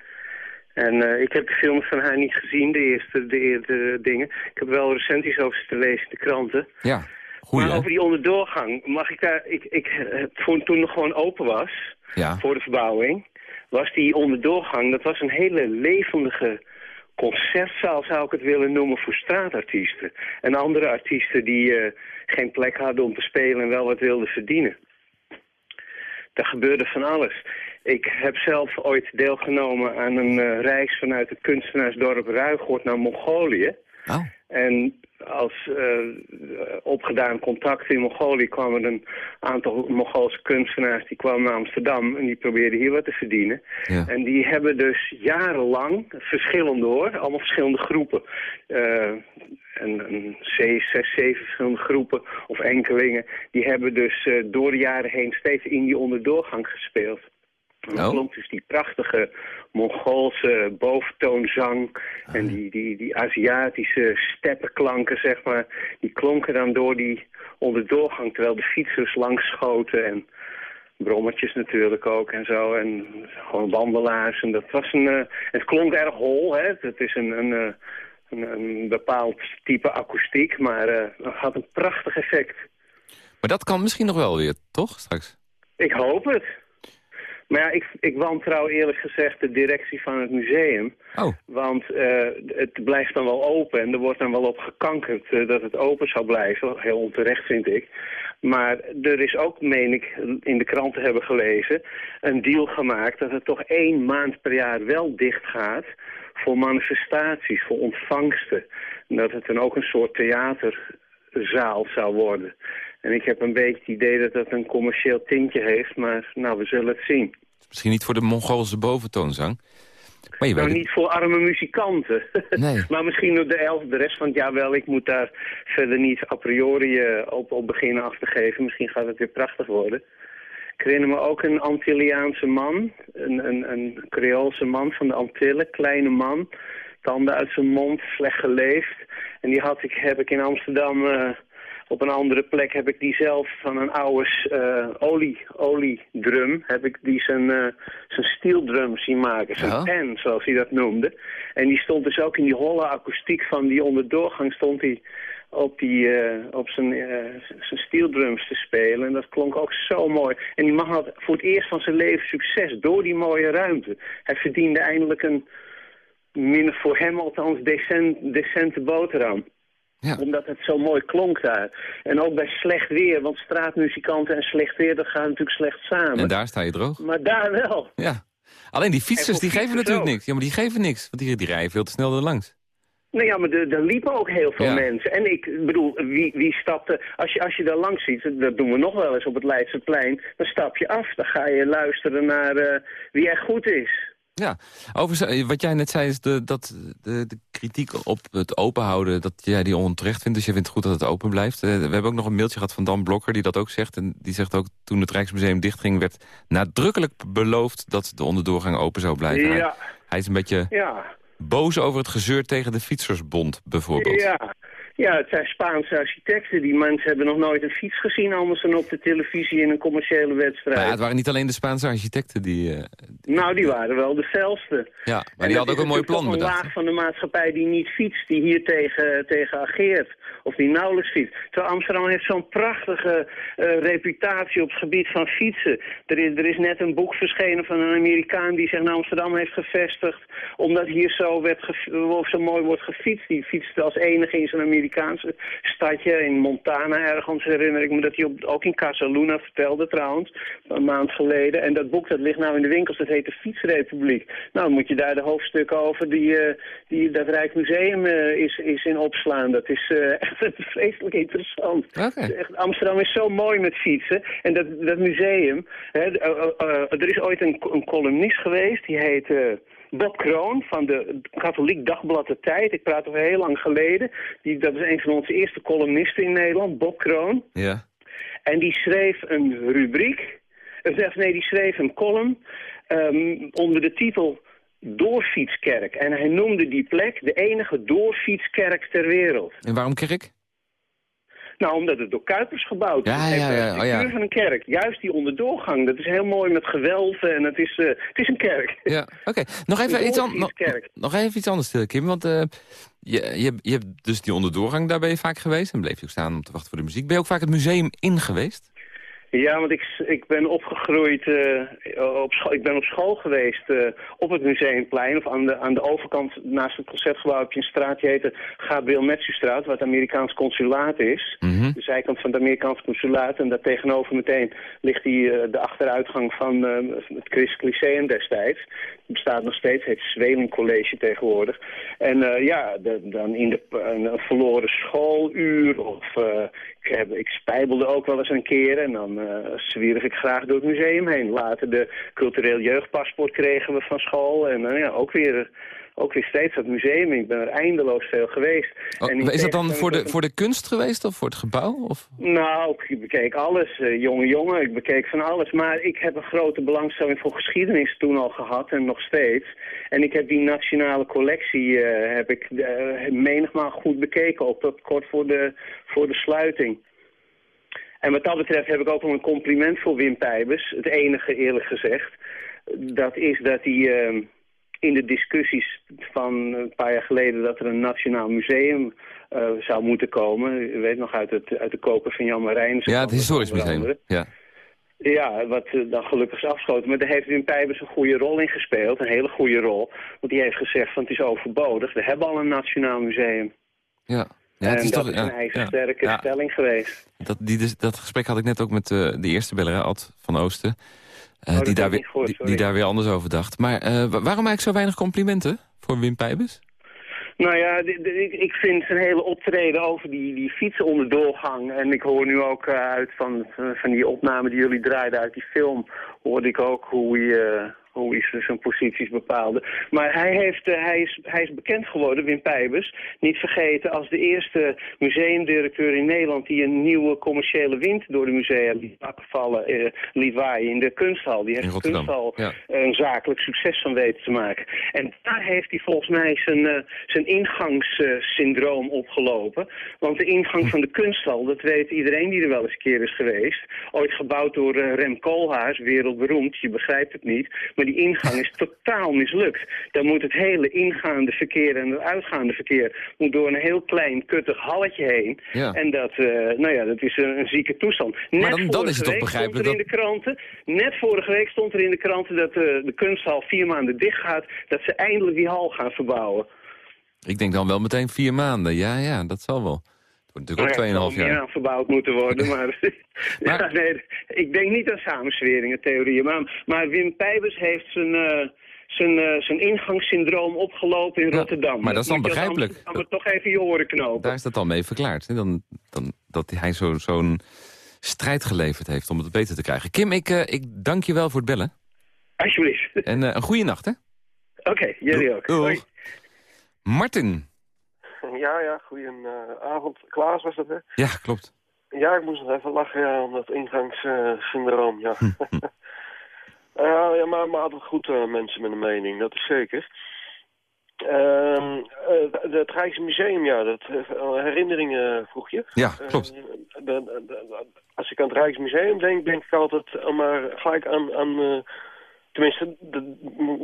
Speaker 8: En eh, ik heb de films van haar niet gezien, de eerste, de eerste dingen. Ik heb wel recensies over ze te lezen in de kranten.
Speaker 3: ja.
Speaker 8: Maar over die onderdoorgang, mag ik daar... Ik, ik, toen, toen het gewoon open was,
Speaker 3: Ja.
Speaker 8: voor de verbouwing... was die onderdoorgang, dat was een hele levendige concertzaal, zou ik het willen noemen, voor straatartiesten. En andere artiesten die eh, geen plek hadden om te spelen en wel wat wilden verdienen. Daar gebeurde van alles. Ik heb zelf ooit deelgenomen aan een eh, reis vanuit het kunstenaarsdorp Ruigoort naar Mongolië.
Speaker 3: Oh,
Speaker 8: En als eh, opgedaan contact in Mongolië kwamen een aantal Mongoolse kunstenaars die kwamen naar Amsterdam en die probeerden hier wat te verdienen.
Speaker 3: ja.
Speaker 8: En die hebben dus jarenlang, verschillende hoor, allemaal verschillende groepen. eh, en, en zes, zes, zeven verschillende groepen of enkelingen. Die hebben dus eh, door de jaren heen steeds in die onderdoorgang gespeeld. En dan
Speaker 3: Oh.
Speaker 8: klonk dus die prachtige Mongoolse boventoonzang en die, die, die Aziatische steppenklanken, zeg maar, die klonken dan door die onderdoorgang, terwijl de fietsers langs schoten en brommertjes natuurlijk ook en zo, en gewoon wandelaars. En dat was een, eh, het klonk erg hol, hè, het is een, een, eh, een, een bepaald type akoestiek, maar eh, het had een prachtig effect.
Speaker 3: Maar dat kan misschien nog wel weer, toch, straks?
Speaker 8: Ik hoop het. Maar ja, ik, ik wantrouw eerlijk gezegd de directie van het museum.
Speaker 3: Oh,
Speaker 8: Want eh, het blijft dan wel open en er wordt dan wel op gekankerd eh, dat het open zou blijven. Heel onterecht vind ik. Maar er is ook, meen ik, in de kranten hebben gelezen, een deal gemaakt dat het toch één maand per jaar wel dicht gaat voor manifestaties, voor ontvangsten. En dat het dan ook een soort theaterzaal zou worden. En ik heb een beetje het idee dat dat een commercieel tintje heeft, maar nou, we zullen het zien.
Speaker 3: misschien niet voor de Mongoolse boventoonzang. Maar je weet
Speaker 8: Nou,
Speaker 3: het-
Speaker 8: niet voor arme muzikanten.
Speaker 3: Nee.
Speaker 8: maar misschien door de elf, de rest van het jaar wel. Ik moet daar verder niet a priori eh, op, op beginnen af te geven. Misschien gaat het weer prachtig worden. Ik herinner me ook een Antilliaanse man. Een, een, een Creoolse man van de Antillen. Kleine man. Tanden uit zijn mond, slecht geleefd. En die had ik, heb ik in Amsterdam... eh, op een andere plek heb ik die zelf van een oude eh, olie, oliedrum, heb ik die zijn, eh zijn steeldrum zien maken. Zijn
Speaker 3: Ja.
Speaker 8: pen, zoals hij dat noemde. En die stond dus ook in die holle akoestiek van die onderdoorgang stond hij op, die, eh, op zijn, eh, zijn steeldrums te spelen. En dat klonk ook zo mooi. En die man had voor het eerst van zijn leven succes door die mooie ruimte. Hij verdiende eindelijk een, min voor hem althans, decent, decente boterham
Speaker 3: Ja.
Speaker 8: omdat het zo mooi klonk daar. En ook bij slecht weer, want straatmuzikanten en slecht weer, dat gaat natuurlijk slecht samen.
Speaker 3: En daar sta je droog.
Speaker 8: Maar daar wel.
Speaker 3: Ja. Alleen die fietsers, die geven natuurlijk
Speaker 8: ook.
Speaker 3: niks. Ja, maar die geven niks. Want die, die rijden veel te snel er langs.
Speaker 8: Nou ja, maar er liepen ook heel veel
Speaker 3: Ja.
Speaker 8: mensen. En ik bedoel, wie, wie stapte... Als je, als je daar langs ziet, dat doen we nog wel eens op het Leidseplein... dan stap je af. Dan ga je luisteren naar eh, wie er goed is.
Speaker 3: Ja, over wat jij net zei is de, dat de, de kritiek op het openhouden... dat jij die onterecht vindt, dus je vindt het goed dat het open blijft. Eh, we hebben ook nog een mailtje gehad van Dan Blokker die dat ook zegt. En die zegt ook, toen het Rijksmuseum dichtging... werd nadrukkelijk beloofd dat de onderdoorgang open zou blijven. Hij, hij is een beetje
Speaker 8: ja.
Speaker 3: boos over het gezeur tegen de Fietsersbond, bijvoorbeeld.
Speaker 8: Ja. Ja, het zijn Spaanse architecten. Die mensen hebben nog nooit een fiets gezien... anders dan op de televisie in een commerciële wedstrijd.
Speaker 3: Maar ja, het waren niet alleen de Spaanse architecten die... eh,
Speaker 8: Nou, die waren wel de felste.
Speaker 3: ja, maar
Speaker 8: En
Speaker 3: die hadden ook een mooi plan bedacht.
Speaker 8: een laag van de maatschappij die niet fietst, die hier tegen, tegen ageert. Of die nauwelijks fietst. Terwijl Amsterdam heeft zo'n prachtige eh, reputatie op het gebied van fietsen. Er is, er is net een boek verschenen van een Amerikaan die zich naar Amsterdam heeft gevestigd. Omdat hier zo, werd zo mooi wordt gefietst. Die fietste als enige in zijn Amerikaanse stadje. In Montana ergens herinner ik me dat hij op, ook in Casa Luna vertelde trouwens. Een maand geleden. En dat boek dat ligt nou in de winkels. Dat heet de Fietsrepubliek. Nou, dan moet je daar de hoofdstukken over die, eh, die dat Rijksmuseum uh, is, is in opslaan. Dat is echt vreselijk interessant. Echt, Amsterdam is zo mooi met fietsen. En dat, dat museum, hè, er is ooit een, een columnist geweest, die heet... Bob Kroon van de Katholiek Dagblad De Tijd. Ik praat over heel lang geleden. Die, dat is een van onze eerste columnisten in Nederland, Bob Kroon.
Speaker 3: Ja.
Speaker 8: En die schreef een rubriek, of nee, die schreef een column um, onder de titel Doorfietskerk. En hij noemde die plek de enige doorfietskerk ter wereld.
Speaker 3: En waarom kerk?
Speaker 8: Nou, omdat het door Kuipers gebouwd is.
Speaker 3: Ja,
Speaker 8: heeft
Speaker 3: ja,
Speaker 8: de
Speaker 3: ja, oh, ja.
Speaker 8: van een kerk. Juist die onderdoorgang. Dat is heel mooi met gewelven en het is, uh, het is een kerk.
Speaker 3: Ja, oké. Nog, even iets nog, nog even iets anders, eh, Kim. Want uh, je, je, je hebt dus die onderdoorgang, daar ben je vaak geweest. En bleef je ook staan om te wachten voor de muziek. Ben je ook vaak het museum in geweest?
Speaker 8: Ja, want ik, ik ben opgegroeid, uh, op school, ik ben op school geweest uh, op het Museumplein. Of aan de, aan de overkant, naast het concertgebouw, heb je een straat die heet Gabriel Metsustraat, waar het Amerikaans consulaat is.
Speaker 3: Mm -hmm.
Speaker 8: De zijkant van het Amerikaans consulaat. En daar tegenover meteen ligt die, uh, de achteruitgang van het Christelijk Lyceum destijds. Bestaat nog steeds, het heet Zweling College tegenwoordig. En ja, de, dan in de, een verloren schooluur of ik, heb, ik spijbelde ook wel eens een keer en dan uh, zwierf ik graag door het museum heen. Later de cultureel jeugdpaspoort kregen we van school en ja, ook weer, ook weer steeds dat museum. Ik ben er eindeloos veel geweest.
Speaker 3: Oh,
Speaker 8: en
Speaker 3: is dat dan voor de, voor de kunst geweest of voor het gebouw? Of?
Speaker 8: Nou, ik bekeek alles. Uh, jonge jongen, ik bekeek van alles. Maar ik heb een grote belangstelling voor geschiedenis toen al gehad en nog steeds. En ik heb die nationale collectie uh, heb ik uh, menigmaal goed bekeken, ook tot kort voor de, voor de sluiting. En wat dat betreft heb ik ook nog een compliment voor Wim Pijbers. Het enige eerlijk gezegd. Dat is dat hij uh, in de discussies van een paar jaar geleden dat er een nationaal museum uh, zou moeten komen. U weet nog uit, het, uit de koper van Jan Marijn.
Speaker 3: Ja, het historisch museum. Ja.
Speaker 8: Ja, wat uh, dan gelukkig is afgeschoten. Maar daar heeft Wim Pijbers een goede rol in gespeeld. Een hele goede rol. Want die heeft gezegd van het is overbodig. We hebben al een nationaal museum.
Speaker 3: Ja. Ja,
Speaker 8: en
Speaker 3: het is
Speaker 8: dat
Speaker 3: toch,
Speaker 8: is een
Speaker 3: ja,
Speaker 8: ijzersterke
Speaker 3: ja.
Speaker 8: stelling geweest.
Speaker 3: Dat, die, dus, dat gesprek had ik net ook met uh, de eerste beller, Ad van Oosten. Uh,
Speaker 8: oh,
Speaker 3: die, daar
Speaker 8: weer,
Speaker 3: gehoord, die, die, daar weer anders over dacht. Maar uh, waarom eigenlijk zo weinig complimenten voor Wim Pijbers?
Speaker 8: Nou ja, ik vind zijn hele optreden over die, die fietsen onder doorgang. En ik hoor nu ook uit van, van die opname die jullie draaiden uit die film... hoorde ik ook hoe hij, hoe hij zijn posities bepaalde. Maar hij, heeft, uh, hij, is, hij is bekend geworden, Wim Pijbers, niet vergeten... als de eerste museumdirecteur in Nederland... die een nieuwe commerciële wind door de musea liet vallen, uh, liet waaien in de kunsthal. Die heeft de kunsthal
Speaker 3: ja.
Speaker 8: een zakelijk succes van weten te maken. En daar heeft hij volgens mij zijn, uh, zijn ingangssyndroom opgelopen. Want de ingang van de kunsthal, dat weet iedereen die er wel eens een keer is geweest... ooit gebouwd door Rem Koolhaas, wereldberoemd, je begrijpt het niet... Maar die ingang is totaal mislukt. Dan moet het hele ingaande verkeer en het uitgaande verkeer... moet door een heel klein, kuttig halletje heen.
Speaker 3: Ja.
Speaker 8: En dat, uh, nou ja, dat is een, een zieke toestand. Net
Speaker 3: maar dan, dan is het toch begrijpelijk
Speaker 8: dat... in de kranten, net vorige week stond er in de kranten dat uh, de kunsthal vier maanden dicht gaat... dat ze eindelijk die hal gaan verbouwen.
Speaker 3: Ik denk dan wel meteen vier maanden. Ja, ja, dat zal wel. Het wordt natuurlijk ook 2,5 jaar.
Speaker 8: verbouwd moeten worden, maar... maar... ja, nee, ik denk niet aan samensweringen, theorieën. Maar, maar Wim Pijbers heeft zijn... Uh, zijn, uh, zijn ingangssyndroom opgelopen in
Speaker 3: ja,
Speaker 8: Rotterdam.
Speaker 3: Maar dat is dan begrijpelijk.
Speaker 8: Dan moet toch even je oren knopen.
Speaker 3: Daar is dat al mee verklaard. Hè? Dan, dan, dat hij zo'n zo strijd geleverd heeft om het beter te krijgen. Kim, ik, uh, ik dank je wel voor het bellen.
Speaker 8: Alsjeblieft.
Speaker 3: En een goede nacht, hè?
Speaker 8: Oké, okay, jullie ook.
Speaker 3: Hoi. Martin.
Speaker 9: Ja, goedenavond. Klaas was dat, hè?
Speaker 3: Ja, klopt.
Speaker 9: Ja, ik moest nog even lachen ja, om dat ingangssyndroom, ja. Uh, ja, maar, maar altijd goed uh, mensen met een mening, dat is zeker. Uh, uh, het Rijksmuseum, ja, dat, herinneringen vroeg je.
Speaker 3: Ja, klopt.
Speaker 9: De, de, de, als ik aan het Rijksmuseum denk, denk ik altijd maar gelijk aan... aan tenminste,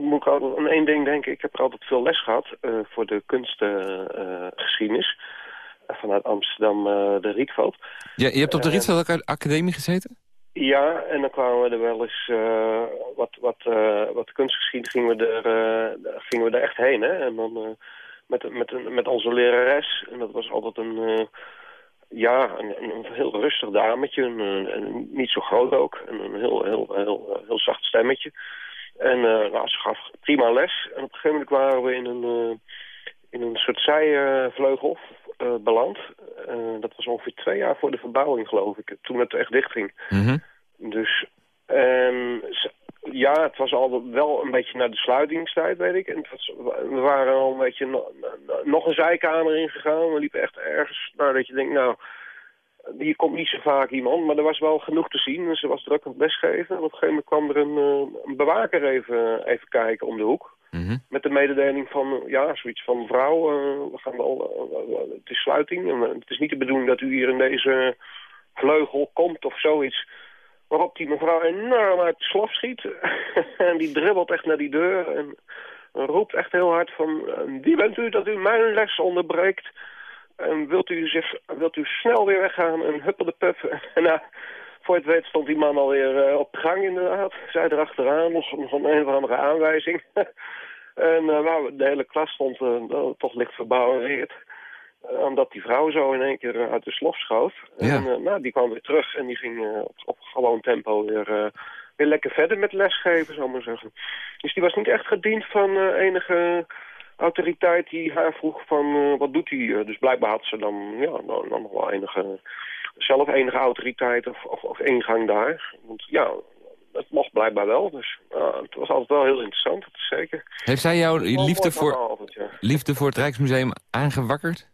Speaker 9: moet ik altijd aan één ding denken. Ik heb er altijd veel les gehad voor de kunstgeschiedenis. vanuit Amsterdam, de Rietveld.
Speaker 3: Ja, je hebt op de Rietveld Academie gezeten?
Speaker 9: Ja, en dan kwamen we er wel eens, wat, wat, wat kunstgeschiedenis gingen we, er, gingen we er echt heen. Hè? En dan met, met, met onze lerares, en dat was altijd een, ja, een, een, heel rustig dametje, een, een, niet zo groot ook, en een heel, heel, heel, heel zacht stemmetje. En uh, nou, ze gaf prima les. En op een gegeven moment waren we in een, uh, in een soort zijvleugel uh, beland. dat was ongeveer twee jaar voor de verbouwing, geloof ik. Toen het echt dicht ging.
Speaker 3: Mhm.
Speaker 9: Dus ehm, ja, het was al wel een beetje naar de sluitingstijd, weet ik. En het was, we waren al een beetje no, nog een zijkamer ingegaan. We liepen echt ergens, nou, dat je denkt, nou, hier komt niet zo vaak iemand. Maar er was wel genoeg te zien. Dus er was druk aan het lesgeven. En op een gegeven moment kwam er een, uh, een bewaker even, even kijken om de hoek.
Speaker 3: Mhm.
Speaker 9: Met de mededeling van, ja, zoiets van, mevrouw, uh, we gaan wel, uh, het is sluiting. En, het is niet de bedoeling dat u hier in deze vleugel komt of zoiets. Waarop die mevrouw enorm uit de slof schiet. en die dribbelt echt naar die deur. En roept echt heel hard van... Wie bent u dat u mijn les onderbreekt? En wilt u, zich, wilt u snel weer weggaan en huppelde puff. En nou, voor het weet stond die man alweer uh, op de gang inderdaad. Zij erachteraan, nog, nog een, of andere aanwijzing. en uh, nou, de hele klas stond uh, toch licht verbouwereerd omdat die vrouw zo in één keer uit de slof schoof.
Speaker 3: Ja.
Speaker 9: En nou, die kwam weer terug en die ging op, op, gewoon tempo weer, weer lekker verder met lesgeven, zou ik maar zeggen. Dus die was niet echt gediend van enige autoriteit die haar vroeg van wat doet hij. dus blijkbaar had ze dan, ja, dan, dan nog wel enige, zelf enige autoriteit of, of, of ingang daar. Want ja, het mocht blijkbaar wel. Dus het was altijd wel heel interessant, dat is zeker.
Speaker 3: Heeft zij jouw liefde voor,
Speaker 9: altijd, ja.
Speaker 3: liefde voor het Rijksmuseum aangewakkerd?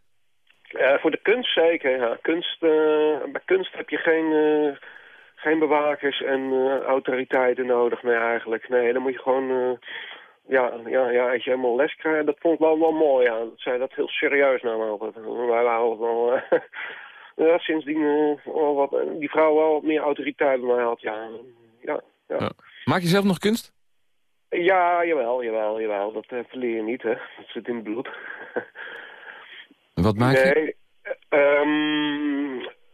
Speaker 9: Uh, voor de kunst zeker, ja. Kunst, uh, bij kunst heb je geen, uh, geen bewakers en autoriteiten nodig meer eigenlijk. Nee, dan moet je gewoon, ja, ja, ja, als je helemaal les krijgt, dat vond ik wel, wel mooi, ja. Dat zij dat heel serieus namen altijd. Wij waren wel, ja, sindsdien, oh, wat, die vrouw wel wat meer autoriteit bij mij had, ja. ja, ja.
Speaker 3: ja. Maak je zelf nog kunst?
Speaker 9: Ja, jawel, jawel, jawel. Dat verleer je niet, hè. Dat zit in het bloed.
Speaker 3: Wat maak je?
Speaker 9: Nee, um,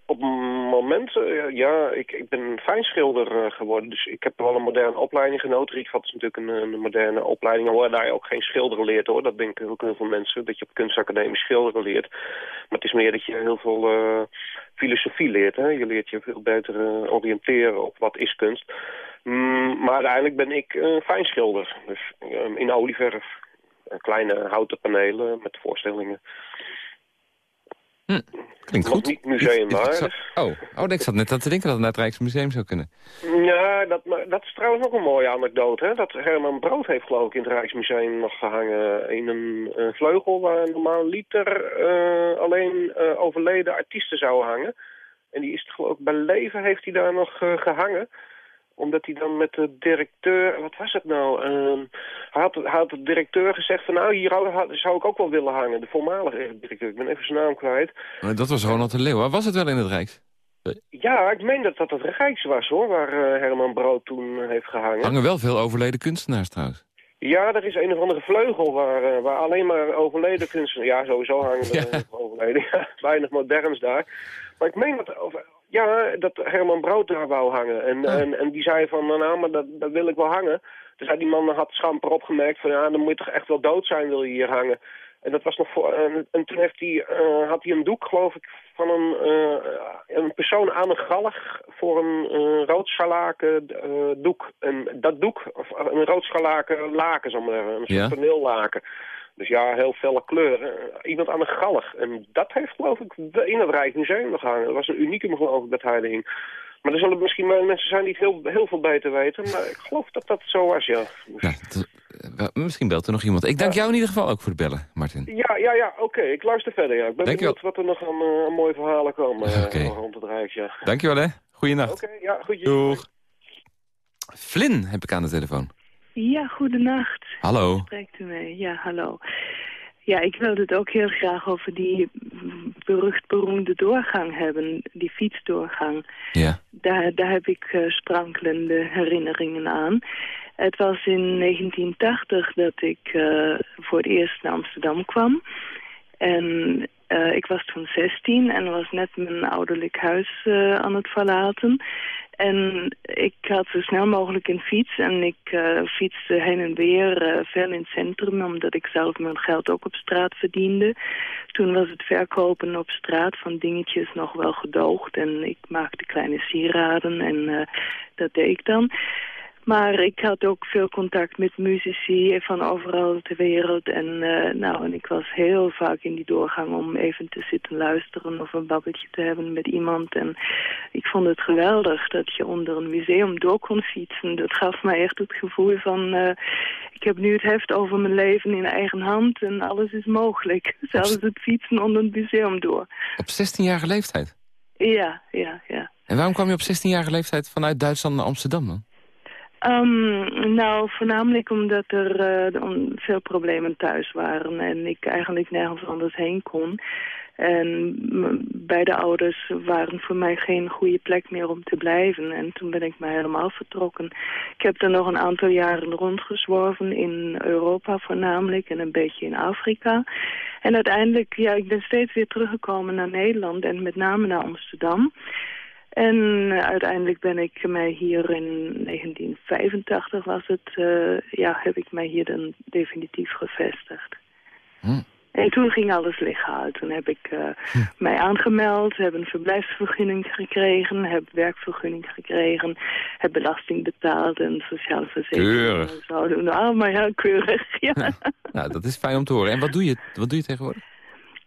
Speaker 9: op het moment, ja, ik, ik ben fijnschilder uh, geworden. Dus ik heb wel een moderne opleiding genoten. Rietveld is natuurlijk een, een moderne opleiding. Waar daar ook geen schilderen leert, hoor. Dat denken ook heel veel mensen, dat je op kunstacademie schilderen leert. Maar het is meer dat je heel veel uh, filosofie leert, hè. Je leert je veel beter oriënteren op wat is kunst. Mm, maar uiteindelijk ben ik fijnschilder. Dus in olieverf. Kleine houten panelen met voorstellingen.
Speaker 3: Hm, klinkt
Speaker 9: Nog
Speaker 3: goed.
Speaker 9: niet museumwaardig.
Speaker 3: Oh, oh, ik zat net aan te denken dat het naar het Rijksmuseum zou kunnen.
Speaker 9: Ja, dat, dat is trouwens nog een mooie anekdote. Hè? Dat Herman Brood heeft geloof ik in het Rijksmuseum nog gehangen in een vleugel... waar normaal liter uh, alleen uh, overleden artiesten zouden hangen. En die is geloof ik bij leven heeft hij daar nog gehangen omdat hij dan met de directeur... Wat was het nou? Uh, hij, had, had de directeur gezegd van... Nou, hier zou ik ook wel willen hangen. De voormalige directeur. Ik ben even zijn naam kwijt.
Speaker 3: Maar dat was Ronald de Leeuw. Was het wel in het Rijks?
Speaker 9: Ja, ik meen dat dat het Rijks was, hoor. Waar uh, Herman Brood toen heeft gehangen.
Speaker 3: Hangen wel veel overleden kunstenaars trouwens.
Speaker 9: Ja, er is een of andere vleugel waar, uh, waar alleen maar overleden kunstenaars... Ja, sowieso hangen er ja. overleden. Ja, weinig moderns daar. Maar ik meen dat... Over, ja, dat Herman Brood daar wou hangen. En,
Speaker 3: Ah.
Speaker 9: en, en die zei van, nou, nou maar dat, dat wil ik wel hangen. Dus hij, die man had schamper opgemerkt van, ja, dan moet je toch echt wel dood zijn, wil je hier hangen. En dat was nog voor, en, en toen heeft hij, uh, had hij een doek, geloof ik, van een, uh, een persoon aan een galg voor een uh, roodschalaken doek. En dat doek, of een roodschalaken laken, zeg maar, een soort
Speaker 3: Ja.
Speaker 9: toneellaken. Dus ja, heel felle kleuren. Iemand aan een galg. En dat heeft geloof ik in het Rijksmuseum nog hangen. Dat was een unicum geloof ik dat hij er hing. Maar er zullen misschien mensen zijn die het heel, heel veel beter weten. Maar ik geloof dat dat zo was, ja.
Speaker 3: Dat- eh, misschien belt er nog iemand. Ik dank jou in ieder geval ook voor het bellen, Martin.
Speaker 9: Ja, ja, ja, oké. Ik luister verder, ja. Ik ben benieuwd wat er nog aan, eh, aan mooie verhalen komen eh, rond het Rijk, ja.
Speaker 3: Dankjewel hè. Goeienacht.
Speaker 9: Oké, ja, goed.
Speaker 3: Doeg. Flynn heb ik aan de telefoon.
Speaker 10: Ja, goedenacht.
Speaker 3: Hallo.
Speaker 10: Spreekt u mee? Ja, hallo. Ja, ik wilde het ook heel graag over die berucht-beroemde doorgang hebben, die fietsdoorgang.
Speaker 3: Ja.
Speaker 10: Daar, daar heb ik eh, sprankelende herinneringen aan. Het was in 1980 dat ik eh, voor het eerst naar Amsterdam kwam. En eh, ik was toen 16 en was net mijn ouderlijk huis eh, aan het verlaten. En ik had zo snel mogelijk een fiets en ik eh, fietste heen en weer ver in het centrum... omdat ik zelf mijn geld ook op straat verdiende. Toen was het verkopen op straat van dingetjes nog wel gedoogd... en ik maakte kleine sieraden en dat deed ik dan. Maar ik had ook veel contact met muzici van overal ter wereld. En, eh, nou, en ik was heel vaak in die doorgang om even te zitten luisteren of een babbeltje te hebben met iemand. En ik vond het geweldig dat je onder een museum door kon fietsen. Dat gaf mij echt het gevoel van, eh, ik heb nu het heft over mijn leven in eigen hand en alles is mogelijk. Zelfs het fietsen onder een museum door.
Speaker 3: Op 16-jarige leeftijd?
Speaker 10: Ja, ja, ja.
Speaker 3: En waarom kwam je op 16-jarige leeftijd vanuit Duitsland naar Amsterdam dan?
Speaker 10: Um, nou, voornamelijk omdat er uh, veel problemen thuis waren en ik eigenlijk nergens anders heen kon. En beide ouders waren voor mij geen goede plek meer om te blijven. En toen ben ik maar helemaal vertrokken. Ik heb er nog een aantal jaren rondgezworven in Europa voornamelijk en een beetje in Afrika. En uiteindelijk, ja, ik ben steeds weer teruggekomen naar Nederland en met name naar Amsterdam. En uiteindelijk ben ik mij hier in 1985 was het, uh, ja, heb ik mij hier dan definitief gevestigd. Hm. En toen ging alles legaal. Toen heb ik uh, hm. mij aangemeld, heb een verblijfsvergunning gekregen, heb werkvergunning gekregen, heb belasting betaald en sociale verzekering.
Speaker 3: Keurig.
Speaker 10: Zouden we allemaal heel keurig, ja.
Speaker 3: nou, dat is fijn om te horen. En wat doe je, wat doe je tegenwoordig?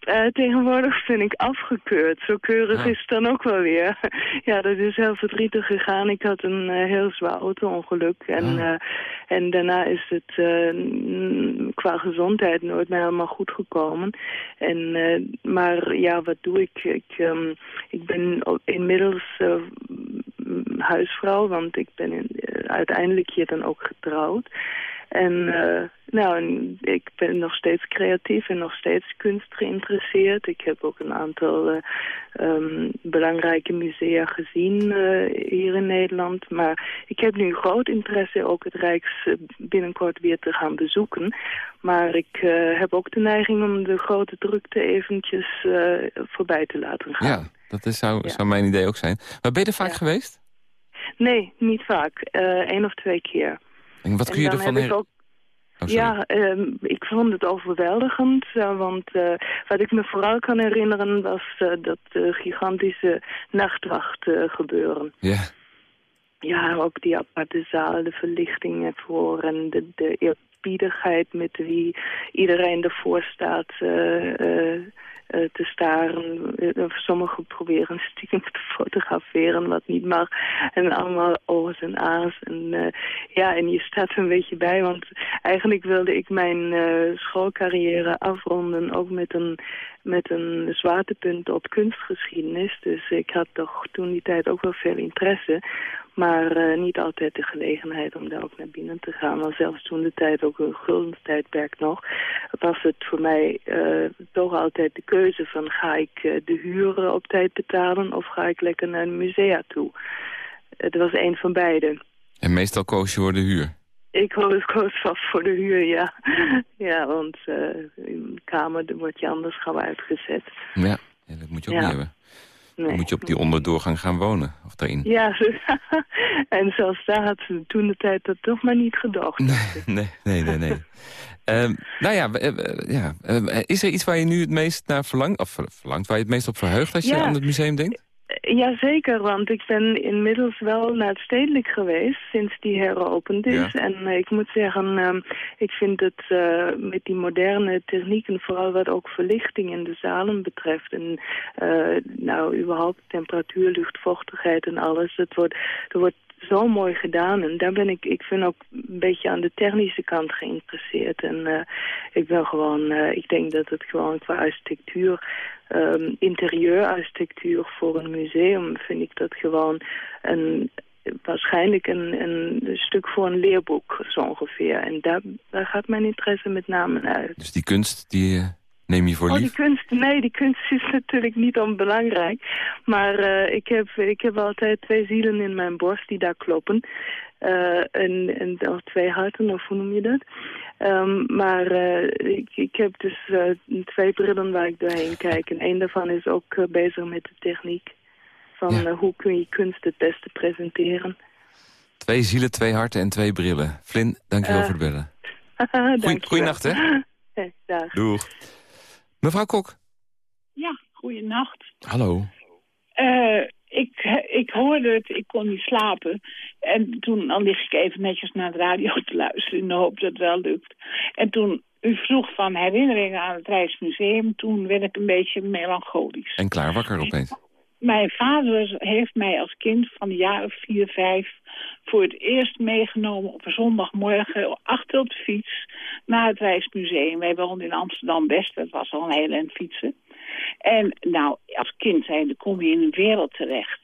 Speaker 10: Uh, tegenwoordig vind ik afgekeurd. Zo keurig is het dan ook wel weer. ja, dat is heel verdrietig gegaan. Ik had een uh, heel zwaar auto-ongeluk. En, uh, en daarna is het qua gezondheid nooit meer helemaal goed gekomen. En, maar ja, wat doe ik? Ik, um, ik ben inmiddels huisvrouw, want ik ben in, uiteindelijk hier dan ook getrouwd. En uh, nou, en ik ben nog steeds creatief en nog steeds kunst geïnteresseerd. Ik heb ook een aantal uh, um, belangrijke musea gezien uh, hier in Nederland. Maar ik heb nu groot interesse ook het Rijks binnenkort weer te gaan bezoeken. Maar ik heb ook de neiging om de grote drukte eventjes voorbij te laten gaan.
Speaker 3: Ja, dat is, zou, ja. zou mijn idee ook zijn. Maar ben je er vaak ja. geweest?
Speaker 10: Nee, niet vaak. Eén of twee keer.
Speaker 3: En wat kun je ervan herinneren?
Speaker 10: Oh, ja, uh, ik vond het overweldigend. Uh, want uh, wat ik me vooral kan herinneren was uh, dat gigantische nachtwacht gebeuren.
Speaker 3: Ja.
Speaker 10: Ja, ook die aparte zaal, de verlichting ervoor en de, de eerbiedigheid met wie iedereen ervoor staat uh, te staren. Uh, sommigen proberen stiekem te fotograferen wat niet mag. En allemaal o's en a's. En, ja, en je staat een beetje bij. Want eigenlijk wilde ik mijn schoolcarrière afronden. Ook met een, met een zwaartepunt op kunstgeschiedenis. Dus ik had toch toen die tijd ook wel veel interesse. Maar uh, niet altijd de gelegenheid om daar ook naar binnen te gaan. Want zelfs toen de tijd, ook een gulden tijdperk nog, was het voor mij uh, toch altijd de keuze van ga ik uh, de huren op tijd betalen of ga ik lekker naar een musea toe. Het was een van beide.
Speaker 3: En meestal koos je voor de huur?
Speaker 10: Ik koos vast voor de huur, ja. ja, want kamer wordt je anders gauw uitgezet.
Speaker 3: Ja, ja dat moet je ook ja. niet hebben. Nee. Dan moet je op die onderdoorgang gaan wonen, of daarin.
Speaker 10: Ja, en zelfs daar had ze toen de tijd dat toch maar niet gedacht.
Speaker 3: Nee, nee, nee, nee. um, nou ja, ja um, is er iets waar je nu het meest naar verlangt, of verlangt, waar je het meest op verheugt als je
Speaker 10: ja.
Speaker 3: aan het museum denkt?
Speaker 10: Jazeker, want ik ben inmiddels wel naar het stedelijk geweest sinds die heropend is.
Speaker 3: Ja.
Speaker 10: En uh, ik moet zeggen, uh, ik vind het uh, met die moderne technieken, vooral wat ook verlichting in de zalen betreft. En nou, überhaupt temperatuur, luchtvochtigheid en alles. Het wordt, er wordt zo mooi gedaan. En daar ben ik, ik vind ook een beetje aan de technische kant geïnteresseerd. En uh, ik ben gewoon, uh, ik denk dat het gewoon qua architectuur, um, interieurarchitectuur voor een museum, vind ik dat gewoon een, waarschijnlijk een, een stuk voor een leerboek, zo ongeveer. En daar, daar gaat mijn interesse met name uit.
Speaker 3: Dus die kunst, die neem je voor
Speaker 10: oh, die kunst, nee, die kunst is natuurlijk niet onbelangrijk. Maar uh, ik, heb, ik heb altijd twee zielen in mijn borst die daar kloppen. Uh, en, en of twee harten, of hoe noem je dat? Um, maar uh, ik, ik heb dus twee brillen waar ik doorheen kijk. En één daarvan is ook bezig met de techniek. Van ja. hoe kun je kunst het beste presenteren.
Speaker 3: Twee zielen, twee harten en twee brillen. Flynn, dankjewel voor het bellen.
Speaker 10: Goeie,
Speaker 3: goeienacht, hè?
Speaker 10: Hey, dag.
Speaker 3: Doeg. Mevrouw Kok.
Speaker 11: Ja, goeienacht.
Speaker 3: Hallo.
Speaker 11: Uh, ik, ik hoorde het, ik kon niet slapen. En toen dan lig ik even netjes naar de radio te luisteren in de hoop dat het wel lukt. En toen u vroeg van herinneringen aan het Rijksmuseum, toen werd ik een beetje melancholisch.
Speaker 3: En klaar wakker opeens.
Speaker 11: Mijn vader heeft mij als kind van de jaren vier, vijf voor het eerst meegenomen op een zondagmorgen achter op de fiets naar het Rijksmuseum. Wij woonden in Amsterdam-West, dat was al een heel eind fietsen. En nou, als kind zijnde kom je in een wereld terecht.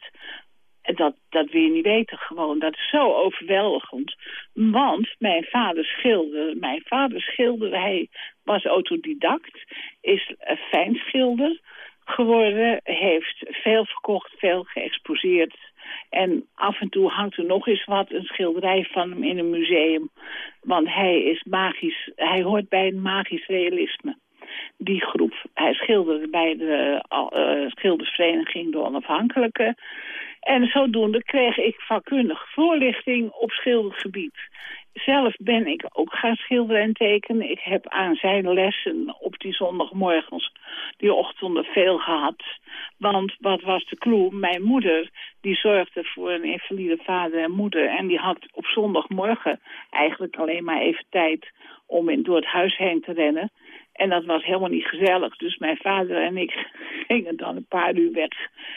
Speaker 11: Dat, dat wil je niet weten gewoon. Dat is zo overweldigend. Want mijn vader schilderde. Mijn vader schilderde. Hij was autodidact. Is fijn schilder geworden. Heeft veel verkocht, veel geëxposeerd. En af en toe hangt er nog eens wat, een schilderij van hem in een museum. Want hij is magisch, hij hoort bij een magisch realisme. Die groep, hij schilderde bij de uh, schildersvereniging de onafhankelijke. En zodoende kreeg ik vakkundig voorlichting op schildergebied. Zelf ben ik ook gaan schilderen en tekenen. Ik heb aan zijn lessen op die zondagmorgens, die ochtenden, veel gehad. Want wat was de clue? Mijn moeder, die zorgde voor een invalide vader en moeder. En die had op zondagmorgen eigenlijk alleen maar even tijd om in, door het huis heen te rennen. En dat was helemaal niet gezellig. Dus mijn vader en ik gingen dan een paar uur weg.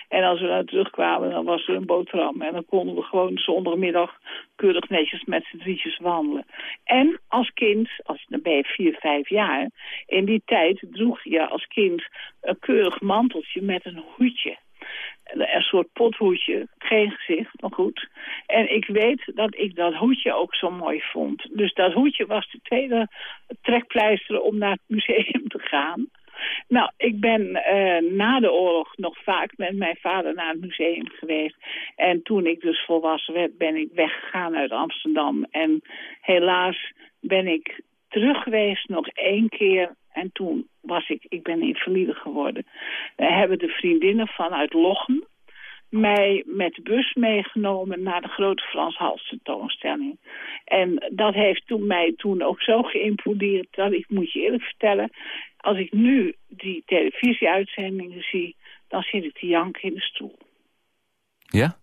Speaker 11: En als we dan terugkwamen, dan was er een boterham. En dan konden we gewoon zondagmiddag keurig netjes met z'n drietjes wandelen. En als kind, als, dan ben je vier, vijf jaar... in die tijd droeg je als kind een keurig manteltje met een hoedje een soort pothoedje, geen gezicht, maar goed. En ik weet dat ik dat hoedje ook zo mooi vond. Dus dat hoedje was de tweede trekpleister om naar het museum te gaan. Nou, ik ben uh, na de oorlog nog vaak met mijn vader naar het museum geweest. En toen ik dus volwassen werd, ben ik weggegaan uit Amsterdam. En helaas ben ik terug geweest nog één keer. En toen was ik, ik ben invalide geworden. We hebben de vriendinnen vanuit Lochem mij met de bus meegenomen naar de grote Frans Hals tentoonstelling. En dat heeft toen mij toen ook zo geïmplodeerd dat ik moet je eerlijk vertellen, als ik nu die televisieuitzendingen zie, dan zit ik te janken in de stoel.
Speaker 3: Ja?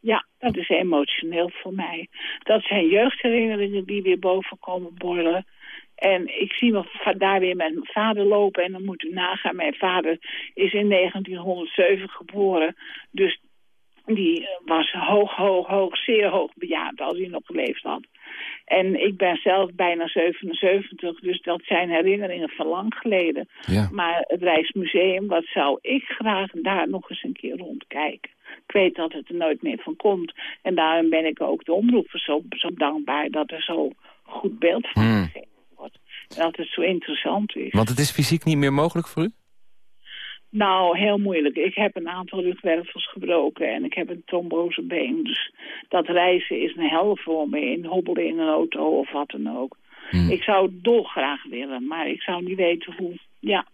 Speaker 11: Ja, dat is emotioneel voor mij. Dat zijn jeugdherinneringen die weer boven komen borrelen. En ik zie me daar weer met mijn vader lopen en dan moet u nagaan. Mijn vader is in 1907 geboren. Dus die was hoog, hoog, hoog, zeer hoog bejaard als hij nog geleefd had. En ik ben zelf bijna 77, dus dat zijn herinneringen van lang geleden.
Speaker 3: Ja.
Speaker 11: Maar het Rijksmuseum, wat zou ik graag daar nog eens een keer rondkijken. Ik weet dat het er nooit meer van komt. En daarom ben ik ook de omroeper zo, zo dankbaar dat er zo goed beeld van
Speaker 3: Hmm.
Speaker 11: Wordt. Dat het zo interessant is.
Speaker 3: Want het is fysiek niet meer mogelijk voor u?
Speaker 11: Nou, heel moeilijk. Ik heb een aantal rugwervels gebroken en ik heb een trombosebeen. Dus dat reizen is een hel voor me. In hobbelen in een auto of wat dan ook.
Speaker 3: Hmm.
Speaker 11: Ik zou het dolgraag willen, maar ik zou niet weten hoe. Ja,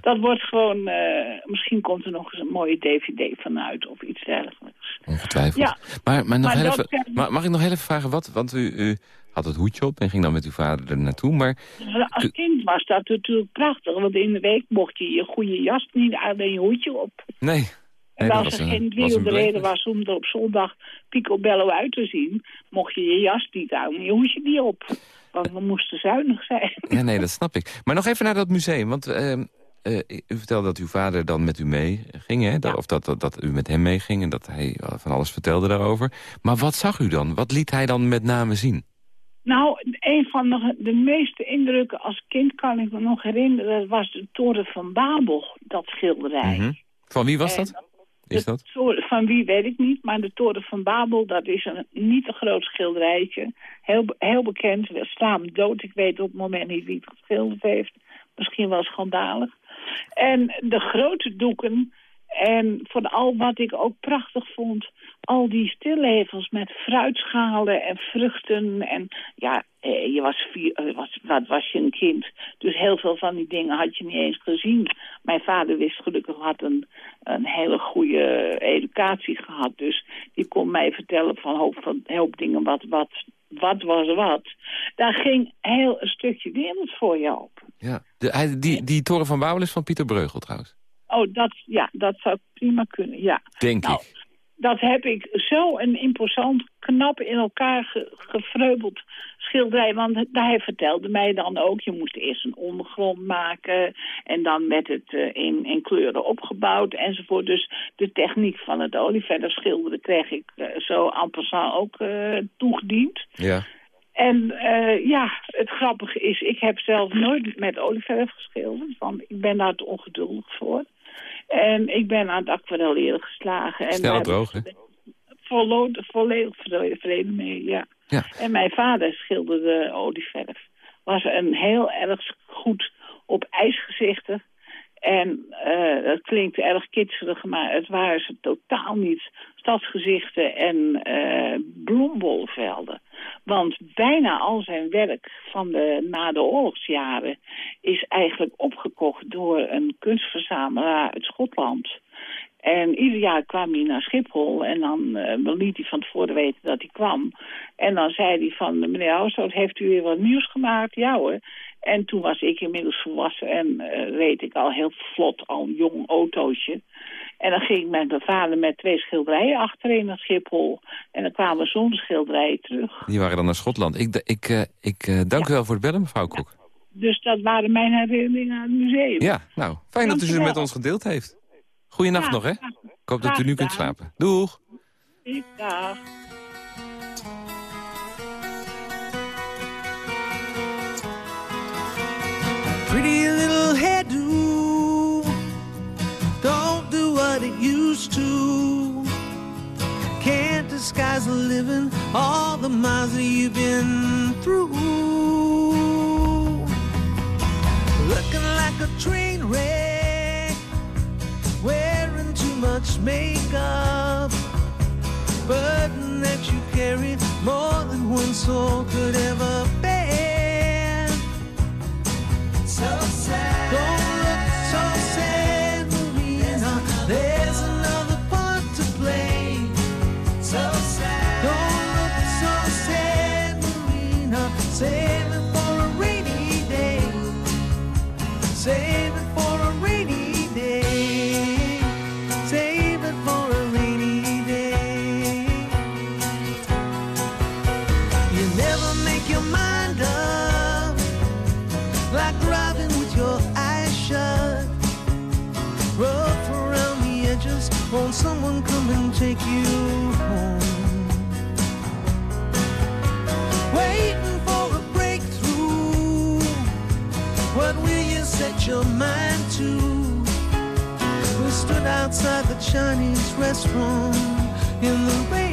Speaker 11: dat wordt gewoon... eh, misschien komt er nog eens een mooie dvd vanuit of iets dergelijks.
Speaker 3: Ongetwijfeld.
Speaker 11: Ja.
Speaker 3: Maar, maar, nog
Speaker 11: Maar
Speaker 3: heel
Speaker 11: dat
Speaker 3: even,
Speaker 11: zijn-
Speaker 3: maar mag ik nog heel even vragen, wat, want u, u had het hoedje op en ging dan met uw vader er naartoe, maar
Speaker 11: Als kind was dat natuurlijk prachtig, want in de week mocht je je goede jas niet uit en je hoedje op.
Speaker 3: nee.
Speaker 11: En als er
Speaker 3: een-
Speaker 11: geen wilde reden was om er op zondag picobello uit te zien, mocht je je jas niet aan en je hoedje niet op. Want we moesten zuinig zijn.
Speaker 3: Ja, nee, dat snap ik. Maar nog even naar dat museum, want ehm, eh, u vertelde dat uw vader dan met u mee ging, hè? Dat, Of dat, dat, dat u met hem meeging en dat hij eh, van alles vertelde daarover. Maar wat zag u dan? Wat liet hij dan met name zien?
Speaker 11: Nou, een van de, de meeste indrukken als kind kan ik me nog herinneren, dat was de Toren van Babel, dat schilderij.
Speaker 3: Mhm. Van wie was dat? Is dat?
Speaker 11: van wie weet ik niet, maar de Toren van Babel, dat is een niet een groot schilderijtje. Heel, heel bekend, we staan dood. Ik weet op het moment niet wie het geschilderd heeft. Misschien wel schandalig. En de grote doeken, en vooral wat ik ook prachtig vond... al die stillevens met fruitschalen en vruchten. En ja, eh, je was vier, eh, was, wat was je een kind. Dus heel veel van die dingen had je niet eens gezien. Mijn vader wist gelukkig had een, een hele goede educatie gehad. Dus die kon mij vertellen van hoop, van hoop dingen wat, wat, wat was wat. Daar ging heel een stukje wereld voor je open.
Speaker 3: Ja. De, die, die toren van Babel is van Pieter Breugel trouwens.
Speaker 11: Oh, dat, ja, dat zou prima kunnen, ja.
Speaker 3: Denk
Speaker 11: Nou,
Speaker 3: ik.
Speaker 11: dat heb ik zo een imposant, knap in elkaar ge gevreubeld schilderij. Want hij vertelde mij dan ook, je moest eerst een ondergrond maken... en dan met het uh, in, in, kleuren opgebouwd enzovoort. Dus de techniek van het olieverf schilderen kreeg ik uh, zo en passant ook uh, toegediend.
Speaker 3: Ja.
Speaker 11: En ja, het grappige is, ik heb zelf nooit met olieverf geschilderd. Want ik ben daar te ongeduldig voor. En ik ben aan het aquarelleren geslagen.
Speaker 3: Snel en droog, hè?
Speaker 11: Volledig, volledig vrede mee, ja.
Speaker 3: ja.
Speaker 11: En mijn vader schilderde olieverf. Was een heel erg goed op ijsgezichten. En uh, dat klinkt erg kitscherig, maar het waren ze totaal niet. Stadsgezichten en uh, bloembolvelden. Want bijna al zijn werk van de na de oorlogsjaren is eigenlijk opgekocht door een kunstverzamelaar uit Schotland. En ieder jaar kwam hij naar Schiphol en dan uh, liet hij van tevoren weten dat hij kwam. En dan zei hij van, meneer Househout, heeft u weer wat nieuws gemaakt? Ja hoor. En toen was ik inmiddels volwassen en uh, reed ik al heel vlot al een jong autootje. En dan ging ik met mijn vader met twee schilderijen achterin naar Schiphol. En dan kwamen we zonder schilderijen terug.
Speaker 3: Die waren dan naar Schotland. Ik, ik, uh, ik uh, dank ja. u wel voor het bellen, mevrouw Kok.
Speaker 11: Ja. Dus dat waren mijn herinneringen aan het museum.
Speaker 3: Ja, nou, fijn dank dat u ze met ons gedeeld heeft. Goeienacht ja, nog, hè? Ik hoop dat u nu kunt slapen. Doeg!
Speaker 11: Dag.
Speaker 12: Pretty little hairdo Don't do what it used to Can't disguise the living All the miles that you've been through Looking like a train wreck Wearing too much makeup Burden that you carry More than one soul could ever bear so sad. Don't your mind to? We stood outside the Chinese restaurant in the rain.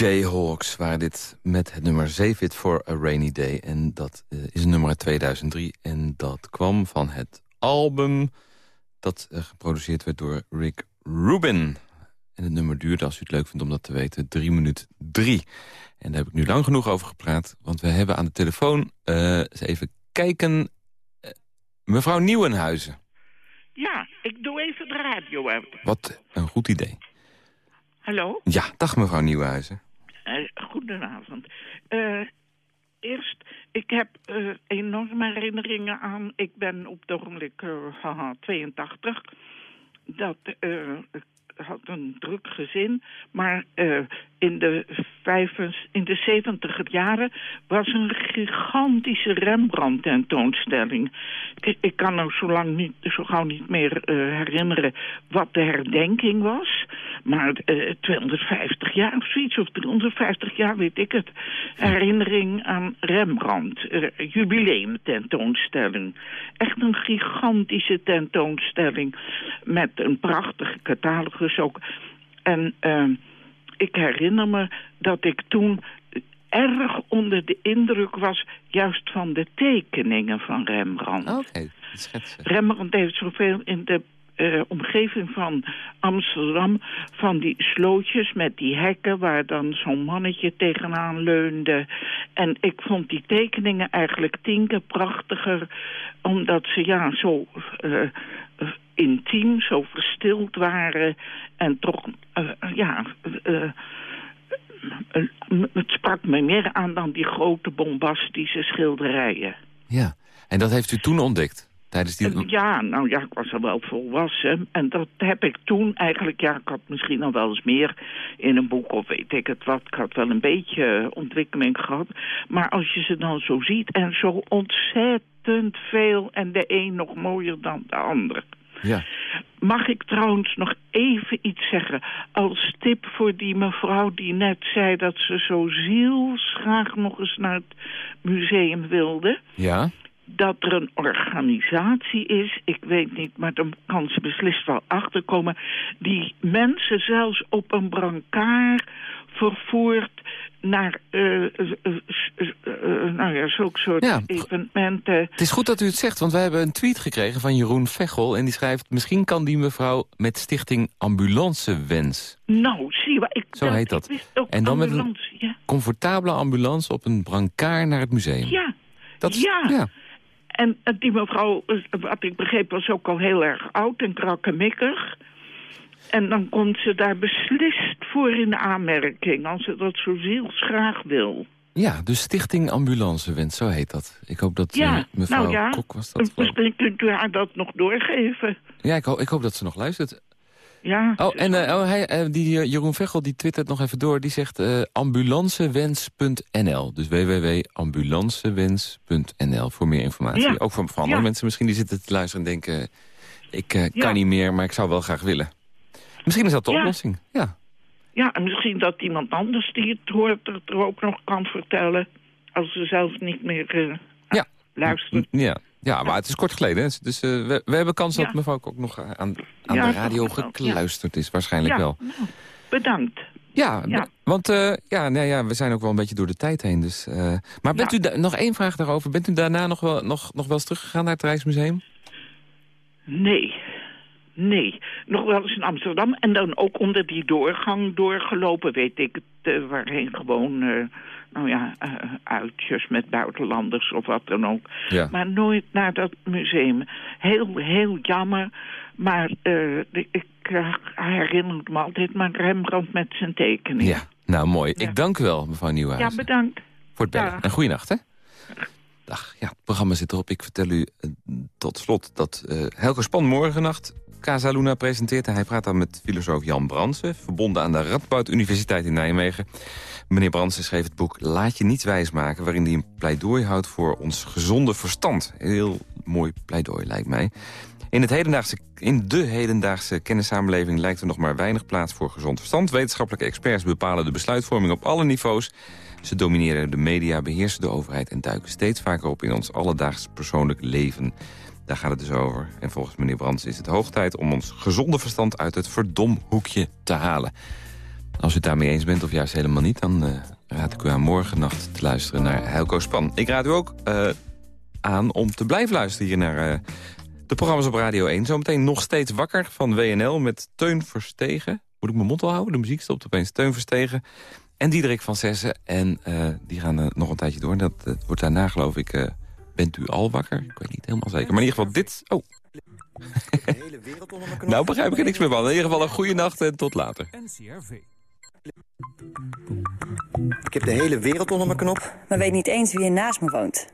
Speaker 3: Jayhawks waren dit met het nummer Save It for a Rainy Day. En dat eh, is een nummer uit 2003. En dat kwam van het album dat eh, geproduceerd werd door Rick Rubin. En het nummer duurde, als u het leuk vindt om dat te weten, 3 minuten 3. En daar heb ik nu lang genoeg over gepraat. Want we hebben aan de telefoon, eh, eens even kijken, mevrouw Nieuwenhuizen.
Speaker 13: Ja, ik doe even de radio uit.
Speaker 3: Wat een goed idee.
Speaker 13: Hallo?
Speaker 3: Ja, dag mevrouw Nieuwenhuizen.
Speaker 13: Goedenavond. Eh, eerst, ik heb eh, enorme herinneringen aan... Ik ben op het ogenblik eh, haha, 82. Dat eh, ik had een druk gezin. Maar in, de in de zeventiger jaren was een gigantische Rembrandt-tentoonstelling. Ik, ik kan nou zo, lang niet, zo gauw niet meer eh, herinneren wat de herdenking was. Maar eh 250 jaar of zoiets, of 350 jaar, weet ik het. Herinnering aan Rembrandt. eh, jubileumtentoonstelling. Echt een gigantische tentoonstelling. Met een prachtige catalogus ook. En eh, ik herinner me dat ik toen erg onder de indruk was... juist van de tekeningen van Rembrandt.
Speaker 3: Oké, schetsen.
Speaker 13: Rembrandt heeft zoveel in de eh, omgeving van Amsterdam... van die slootjes met die hekken waar dan zo'n mannetje tegenaan leunde. En ik vond die tekeningen eigenlijk tien keer prachtiger... omdat ze ja, zo eh, eh, intiem, zo verstild waren... en toch, eh, ja... eh, eh, het sprak me meer aan dan die grote bombastische schilderijen.
Speaker 3: Ja, en dat heeft u toen ontdekt? Tijdens die...
Speaker 13: Ja, nou ja, ik was al wel volwassen. En dat heb ik toen eigenlijk, ja, ik had misschien al wel eens meer in een boek of weet ik het wat. Ik had wel een beetje ontwikkeling gehad. Maar als je ze dan zo ziet en zo ontzettend veel en de een nog mooier dan de ander.
Speaker 3: Ja.
Speaker 13: Mag ik trouwens nog even iets zeggen als tip voor die mevrouw die net zei dat ze zo zielsgraag nog eens naar het museum wilde?
Speaker 3: Ja?
Speaker 13: dat er een organisatie is, ik weet niet, maar daar kan ze beslist wel achterkomen, die mensen zelfs op een brancard vervoert naar eh, eh, eh, nou ja, zulke soort
Speaker 3: Ja.
Speaker 13: evenementen.
Speaker 3: Het is goed dat u het zegt, want wij hebben een tweet gekregen van Jeroen Vechel... en die schrijft, misschien kan die mevrouw met stichting Ambulancewens.
Speaker 13: Nou, zie je, ik,
Speaker 3: Zo heet dat. En dan met een
Speaker 13: ja.
Speaker 3: comfortabele ambulance op een brancard naar het museum.
Speaker 13: Ja,
Speaker 3: Dat is-
Speaker 13: ja.
Speaker 3: ja.
Speaker 13: En die mevrouw, wat ik begreep, was ook al heel erg oud en krakkemikkig. En dan komt ze daar beslist voor in de aanmerking, als ze dat zo zielsgraag wil.
Speaker 3: Ja, dus Stichting Ambulancewens, zo heet dat. Ik hoop dat
Speaker 13: Ja,
Speaker 3: eh, mevrouw
Speaker 13: nou ja,
Speaker 3: Kok was dat.
Speaker 13: misschien kunt u haar dat nog doorgeven.
Speaker 3: Ja, ik, ho- ik hoop dat ze nog luistert.
Speaker 13: Ja,
Speaker 3: Oh, en eh, oh, hij, eh, die Jeroen Vechel die twittert nog even door. Die zegt eh, ambulancewens.nl. Dus www.ambulancewens.nl voor meer informatie.
Speaker 13: Ja.
Speaker 3: Ook voor, voor andere
Speaker 13: Ja.
Speaker 3: mensen misschien die zitten te luisteren en denken... ik kan niet meer, maar ik zou wel graag willen. Misschien is dat de
Speaker 13: Ja.
Speaker 3: oplossing. Ja.
Speaker 13: ja, en misschien dat iemand anders die het hoort er, er ook nog kan vertellen... als ze zelf niet meer eh,
Speaker 3: Ja.
Speaker 13: luistert.
Speaker 3: Ja. ja, maar het is kort geleden. hè. Dus eh, we, we hebben kans
Speaker 13: Ja.
Speaker 3: dat mevrouw ook nog aan, aan
Speaker 13: Ja,
Speaker 3: de radio gekluisterd is. Waarschijnlijk wel.
Speaker 13: nou, bedankt.
Speaker 3: Ja,
Speaker 13: Ja.
Speaker 3: want eh, ja, nou ja, we zijn ook wel een beetje door de tijd heen. Dus, eh, maar bent
Speaker 13: Ja.
Speaker 3: u nog één vraag daarover. Bent u daarna nog wel, nog, nog wel eens teruggegaan naar het Rijksmuseum?
Speaker 13: Nee, nee. Nog wel eens in Amsterdam. En dan ook onder die doorgang doorgelopen, weet ik het, eh, waarheen gewoon, eh, nou ja, eh, uitjes met buitenlanders of wat dan ook.
Speaker 3: Ja.
Speaker 13: Maar nooit naar dat museum. Heel, heel jammer. Maar de- ik herinner me altijd maar Rembrandt met zijn tekening.
Speaker 3: Ja, nou mooi.
Speaker 13: Ja.
Speaker 3: Ik dank u wel, mevrouw
Speaker 13: Ja,
Speaker 3: Nieuwhuizen,
Speaker 13: bedankt.
Speaker 3: voor het bellen.
Speaker 13: Dag.
Speaker 3: En goeienacht, hè? Dag. Ja, het programma zit erop. Ik vertel u tot slot dat Helco Span morgennacht Casa Luna presenteert. En hij praat dan met filosoof Jan Bransen, verbonden aan de Radboud Universiteit in Nijmegen. Meneer Bransen schreef het boek Laat je niets wijsmaken... waarin hij een pleidooi houdt voor ons gezonde verstand. Heel mooi pleidooi, lijkt mij. In, het hedendaagse, in de hedendaagse kennissamenleving lijkt er nog maar weinig plaats voor gezond verstand. Wetenschappelijke experts bepalen de besluitvorming op alle niveaus. Ze domineren de media, beheersen de overheid... en duiken steeds vaker op in ons alledaags persoonlijk leven. Daar gaat het dus over. En volgens meneer Brands is het hoog tijd om ons gezonde verstand... uit het verdomhoekje te halen. Als u het daarmee eens bent of juist helemaal niet... dan eh, raad ik u aan morgennacht te luisteren naar Helco Span. Ik raad u ook eh, aan om te blijven luisteren hier naar... eh, de programma's op Radio 1. Zometeen nog steeds wakker van WNL met Teun Verstegen. Moet ik mijn mond al houden? De muziek stopt opeens. Teun Verstegen en Diederik van Zessen. En die gaan nog een tijdje door. Dat, dat wordt daarna geloof ik... bent u al wakker? Ik weet niet helemaal zeker. Maar in ieder geval dit... Oh, Nou begrijp ik er niks meer van. In ieder geval een goede nacht en tot later.
Speaker 6: NCRV.
Speaker 14: Ik heb de hele wereld onder mijn knop.
Speaker 15: Maar weet niet eens wie er naast me woont.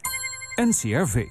Speaker 6: NCRV.